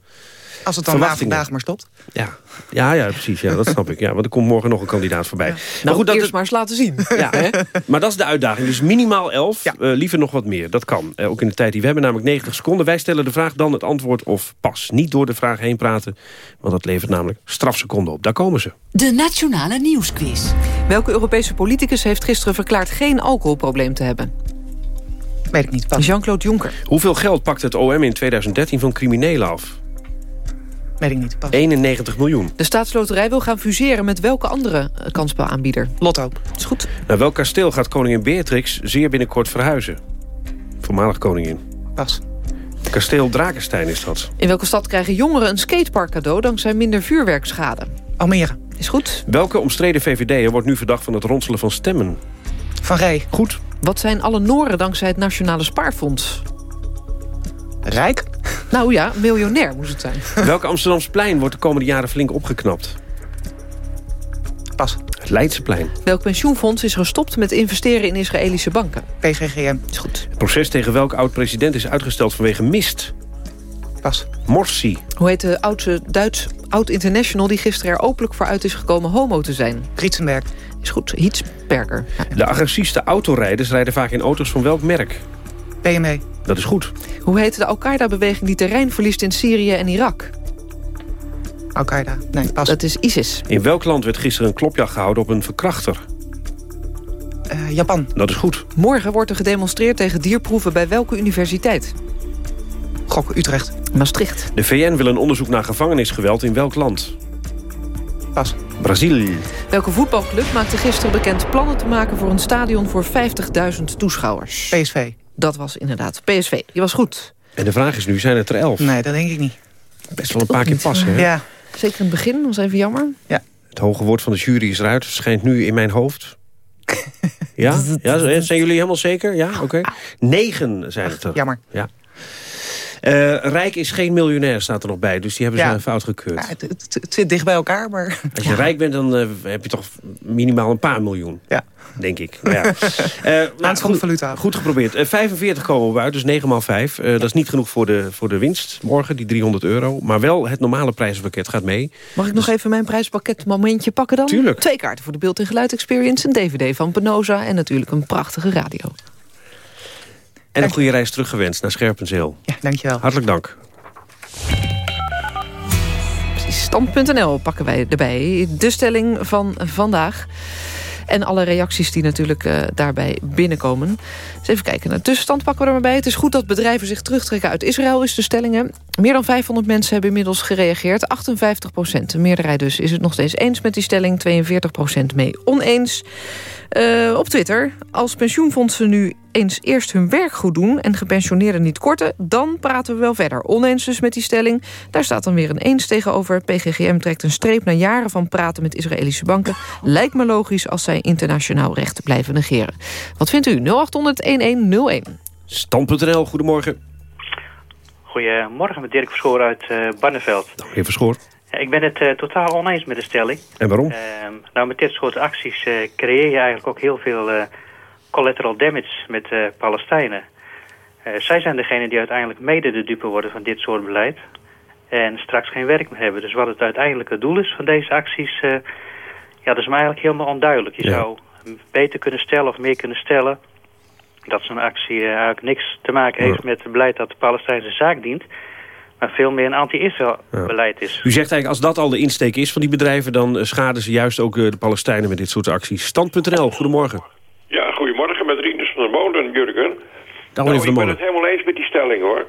Speaker 27: Als het dan na vandaag maar stopt.
Speaker 3: Ja, ja, ja precies. Ja, dat snap ik. Ja, want er komt morgen nog een kandidaat voorbij.
Speaker 2: Nou,
Speaker 3: goed, dat
Speaker 2: eerst
Speaker 3: is-
Speaker 2: maar eens laten zien.
Speaker 3: Ja, hè? maar dat is de uitdaging. Dus minimaal 11, eh, liever nog wat meer. Dat kan. Eh, ook in de tijd die we hebben, namelijk 90 seconden. Wij stellen de vraag, dan het antwoord of pas. Niet door de vraag heen praten, want dat levert namelijk strafseconden op. Daar komen ze.
Speaker 40: De Nationale Nieuwsquiz.
Speaker 2: Welke Europese politicus heeft gisteren verklaard geen alcoholprobleem te hebben?
Speaker 27: Weet ik niet.
Speaker 2: Jean-Claude Juncker.
Speaker 3: Hoeveel geld pakt het OM in 2013 van criminelen af?
Speaker 27: Weet ik niet. Pas.
Speaker 3: 91 miljoen.
Speaker 2: De staatsloterij wil gaan fuseren met welke andere eh, kansspelaanbieder?
Speaker 27: Lotto.
Speaker 2: Is goed.
Speaker 3: Naar welk kasteel gaat koningin Beatrix zeer binnenkort verhuizen? Voormalig koningin.
Speaker 27: Pas.
Speaker 3: Kasteel Drakenstein is dat.
Speaker 2: In welke stad krijgen jongeren een skatepark cadeau dankzij minder vuurwerkschade?
Speaker 27: Almere.
Speaker 2: Is goed.
Speaker 3: Welke omstreden VVD'er wordt nu verdacht van het ronselen van stemmen?
Speaker 27: Van Rij.
Speaker 3: Goed.
Speaker 2: Wat zijn alle Noren dankzij het Nationale Spaarfonds?
Speaker 27: Rijk?
Speaker 2: Nou ja, miljonair moest het zijn.
Speaker 3: Welke Amsterdamsplein wordt de komende jaren flink opgeknapt?
Speaker 27: Pas.
Speaker 3: Het Leidseplein.
Speaker 2: Welk pensioenfonds is gestopt met investeren in Israëlische banken?
Speaker 27: PGGM.
Speaker 2: Is goed.
Speaker 3: Het proces tegen welke oud-president is uitgesteld vanwege mist?
Speaker 27: Pas.
Speaker 3: Morsi.
Speaker 2: Hoe heet de oudste Duits oud-international... die gisteren er openlijk voor uit is gekomen homo te zijn?
Speaker 27: Ritsenberg.
Speaker 2: Is goed. Hietsberger.
Speaker 3: De agressiefste autorijders rijden vaak in auto's van welk merk?
Speaker 27: BMW.
Speaker 3: Dat is goed.
Speaker 2: Hoe heet de Al-Qaeda-beweging die terrein verliest in Syrië en Irak?
Speaker 27: Al-Qaeda. Nee, pas.
Speaker 2: Dat is ISIS.
Speaker 3: In welk land werd gisteren een klopjacht gehouden op een verkrachter?
Speaker 27: Eh, Japan.
Speaker 3: Dat is goed.
Speaker 2: Morgen wordt er gedemonstreerd tegen dierproeven bij welke universiteit?
Speaker 27: Gok, Utrecht.
Speaker 2: Maastricht.
Speaker 3: De VN wil een onderzoek naar gevangenisgeweld in welk land?
Speaker 27: Pas.
Speaker 3: Brazilië.
Speaker 2: Welke voetbalclub maakte gisteren bekend plannen te maken... voor een stadion voor 50.000 toeschouwers?
Speaker 27: PSV.
Speaker 2: Dat was inderdaad PSV. Die was goed.
Speaker 3: En de vraag is nu, zijn het er elf?
Speaker 27: Nee, dat denk ik niet.
Speaker 3: Best wel een paar keer passen, hè?
Speaker 27: Ja.
Speaker 2: Zeker in het begin, dat was even jammer.
Speaker 27: Ja.
Speaker 3: Het hoge woord van de jury is eruit. Schijnt nu in mijn hoofd. Ja? ja zijn jullie helemaal zeker? Ja, oké. Negen zijn het er.
Speaker 27: Jammer.
Speaker 3: Ja. Eh, rijk is geen miljonair, staat er nog bij. Dus die hebben ze
Speaker 27: Ja.
Speaker 3: een fout gekeurd.
Speaker 27: Ja, het, het- het zit dicht bij elkaar, maar...
Speaker 3: Als je rijk bent, dan eh, heb je toch minimaal een paar miljoen.
Speaker 27: Ja.
Speaker 3: Denk ik. Nou ja. Eh, nou, goed,
Speaker 27: valuta.
Speaker 3: goed geprobeerd. Eh, 45 komen we uit, dus 9 maal 5. dat is niet genoeg voor de, voor de winst morgen, die 300 euro. Maar wel het normale prijzenpakket gaat mee.
Speaker 2: Mag ik nog even mijn prijspakket momentje pakken dan?
Speaker 3: Tuurlijk.
Speaker 2: Twee kaarten voor de beeld- en geluid experience, een dvd van Penosa... en natuurlijk een prachtige radio.
Speaker 3: En een goede reis teruggewenst naar Scherpenzeel.
Speaker 27: Ja, dankjewel.
Speaker 3: Hartelijk dank.
Speaker 2: Stand.nl pakken wij erbij. De stelling van vandaag. En alle reacties die natuurlijk eh, daarbij binnenkomen. Even kijken. De tussenstand pakken we er maar bij. Het is goed dat bedrijven zich terugtrekken uit Israël, is de stelling. hè. Meer dan 500 mensen hebben inmiddels gereageerd. 58 procent. De meerderheid dus is het nog steeds eens met die stelling. 42 procent mee oneens. Eh, op Twitter. Als pensioenfondsen nu eens eerst hun werk goed doen... en gepensioneerden niet korten, dan praten we wel verder. Oneens dus met die stelling. Daar staat dan weer een eens tegenover. PGGM trekt een streep na jaren van praten met Israëlische banken. Lijkt me logisch als zij internationaal rechten blijven negeren. Wat vindt u? 0800-1101.
Speaker 3: Stand.nl, goedemorgen.
Speaker 41: Goedemorgen, met Dirk Verschoor uit uh, Barneveld.
Speaker 3: Dag, meneer Verschoor.
Speaker 41: Ja, ik ben het uh, totaal oneens met de stelling.
Speaker 3: En waarom?
Speaker 41: Uh, nou, met dit soort acties uh, creëer je eigenlijk ook heel veel collateral damage met Palestijnen. zij zijn degene die uiteindelijk mede de dupe worden van dit soort beleid. En straks geen werk meer hebben. Dus wat het uiteindelijke doel is van deze acties... ja, dat is me eigenlijk helemaal onduidelijk. Je ja. zou beter kunnen stellen of meer kunnen stellen... dat zo'n actie eigenlijk niks te maken heeft ja. met het beleid dat de Palestijnse zaak dient maar veel meer een anti-Israël beleid is.
Speaker 3: U zegt eigenlijk, als dat al de insteek is van die bedrijven... dan schaden ze juist ook de Palestijnen met dit soort acties. Stand.nl, goedemorgen.
Speaker 42: Ja, goedemorgen met Rinus van der Molen, Jurgen.
Speaker 3: Dag,
Speaker 42: nou,
Speaker 3: van der
Speaker 42: ik ben
Speaker 3: Molen.
Speaker 42: het helemaal eens met die stelling, hoor.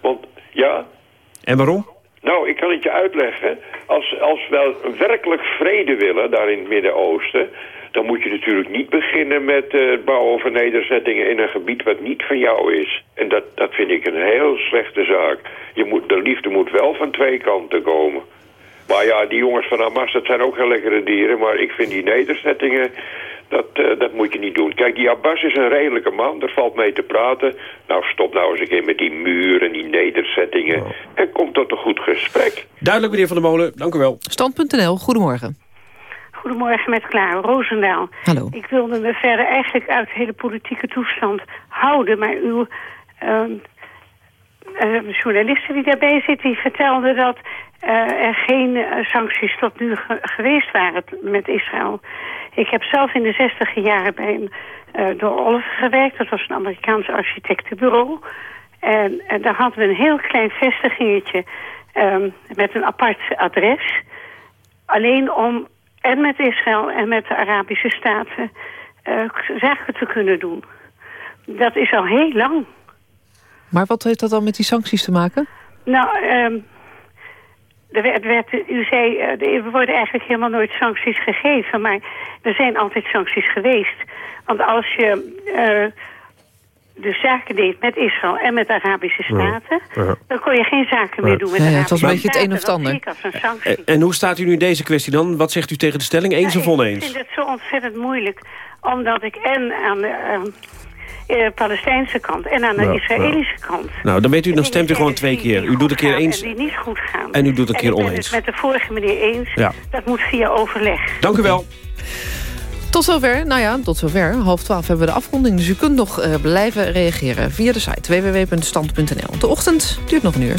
Speaker 42: Want, ja...
Speaker 3: En waarom?
Speaker 42: Nou, ik kan het je uitleggen. Als, als we werkelijk vrede willen, daar in het Midden-Oosten... dan moet je natuurlijk niet beginnen met uh, het bouwen van nederzettingen... in een gebied wat niet van jou is. En dat, dat vind ik een heel slechte zaak. Je moet, de liefde moet wel van twee kanten komen. Maar ja, die jongens van Hamas, dat zijn ook heel lekkere dieren... maar ik vind die nederzettingen, dat, uh, dat moet je niet doen. Kijk, die Abbas is een redelijke man, daar valt mee te praten. Nou, stop nou eens een keer met die muren en die nederzettingen... En kom tot een goed gesprek.
Speaker 3: Duidelijk, meneer Van der Molen, dank u wel.
Speaker 2: Stand.nl, goedemorgen.
Speaker 43: Goedemorgen met Klaar Roosendaal.
Speaker 2: Hallo.
Speaker 43: Ik wilde me verder eigenlijk uit de hele politieke toestand houden, maar uw... Uh, journalisten die daarbij zit, die vertelde dat uh, er geen uh, sancties tot nu ge geweest waren met Israël. Ik heb zelf in de zestiger jaren bij een, uh, door Oliver gewerkt. Dat was een Amerikaans architectenbureau. En, en daar hadden we een heel klein vestigingetje um, met een apart adres. Alleen om en met Israël en met de Arabische Staten zaken te kunnen doen. Dat is al heel lang.
Speaker 2: Maar wat heeft dat dan met die sancties te maken?
Speaker 43: Nou, um, er werd, werd, u zei, uh, er worden eigenlijk helemaal nooit sancties gegeven. Maar er zijn altijd sancties geweest. Want als je uh, de zaken deed met Israël en met de Arabische Staten... Ja. Ja. dan kon je geen zaken meer doen met
Speaker 2: ja,
Speaker 43: de Arabische
Speaker 2: Het was een beetje het een of het ander.
Speaker 43: Een
Speaker 3: en, en hoe staat u nu in deze kwestie dan? Wat zegt u tegen de stelling? Eens of oneens?
Speaker 43: Ik vind het zo ontzettend moeilijk. Omdat ik en aan de... Uh, de Palestijnse kant en aan de
Speaker 3: Nou,
Speaker 43: Israëlische kant.
Speaker 3: Nou, dan weet u, dan stemt u gewoon twee keer. U doet een keer eens
Speaker 43: En die niet goed gaan.
Speaker 3: en u doet een keer
Speaker 43: en ik ben
Speaker 3: oneens.
Speaker 43: het met de vorige meneer eens.
Speaker 3: Ja.
Speaker 43: Dat moet via overleg.
Speaker 3: Dank u wel.
Speaker 2: Tot zover, nou ja, tot zover. Half twaalf hebben we de afronding, dus u kunt nog uh, blijven reageren via de site www.stand.nl. De ochtend duurt nog een uur.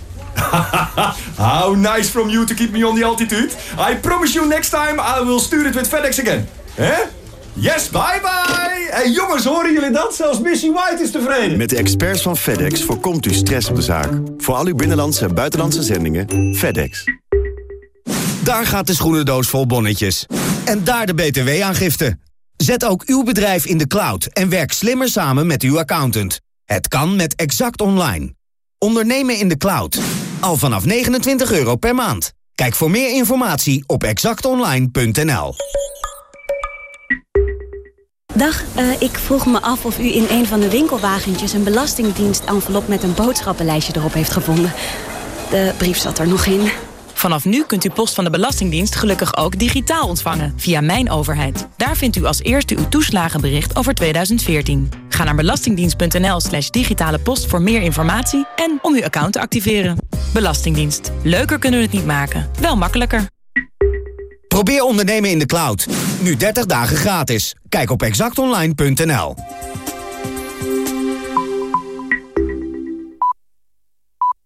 Speaker 44: How nice from you to keep me on the altitude. I promise you next time I will stuur it with FedEx again. Hè? Yes, bye bye! Hey jongens, horen jullie dat? Zelfs Missy White is tevreden.
Speaker 45: Met de experts van FedEx voorkomt u stress op de zaak. Voor al uw binnenlandse en buitenlandse zendingen, FedEx.
Speaker 46: Daar gaat de schoenendoos vol bonnetjes. En daar de btw-aangifte. Zet ook uw bedrijf in de cloud en werk slimmer samen met uw accountant. Het kan met Exact Online. Ondernemen in de cloud. Al vanaf 29 euro per maand. Kijk voor meer informatie op exactonline.nl.
Speaker 47: Dag, uh, ik vroeg me af of u in een van de winkelwagentjes... een belastingdienst-envelop met een boodschappenlijstje erop heeft gevonden. De brief zat er nog in.
Speaker 48: Vanaf nu kunt u post van de Belastingdienst gelukkig ook digitaal ontvangen via Mijn Overheid. Daar vindt u als eerste uw toeslagenbericht over 2014. Ga naar belastingdienst.nl slash digitale post voor meer informatie en om uw account te activeren. Belastingdienst. Leuker kunnen we het niet maken, wel makkelijker.
Speaker 46: Probeer ondernemen in de cloud. Nu 30 dagen gratis. Kijk op exactonline.nl.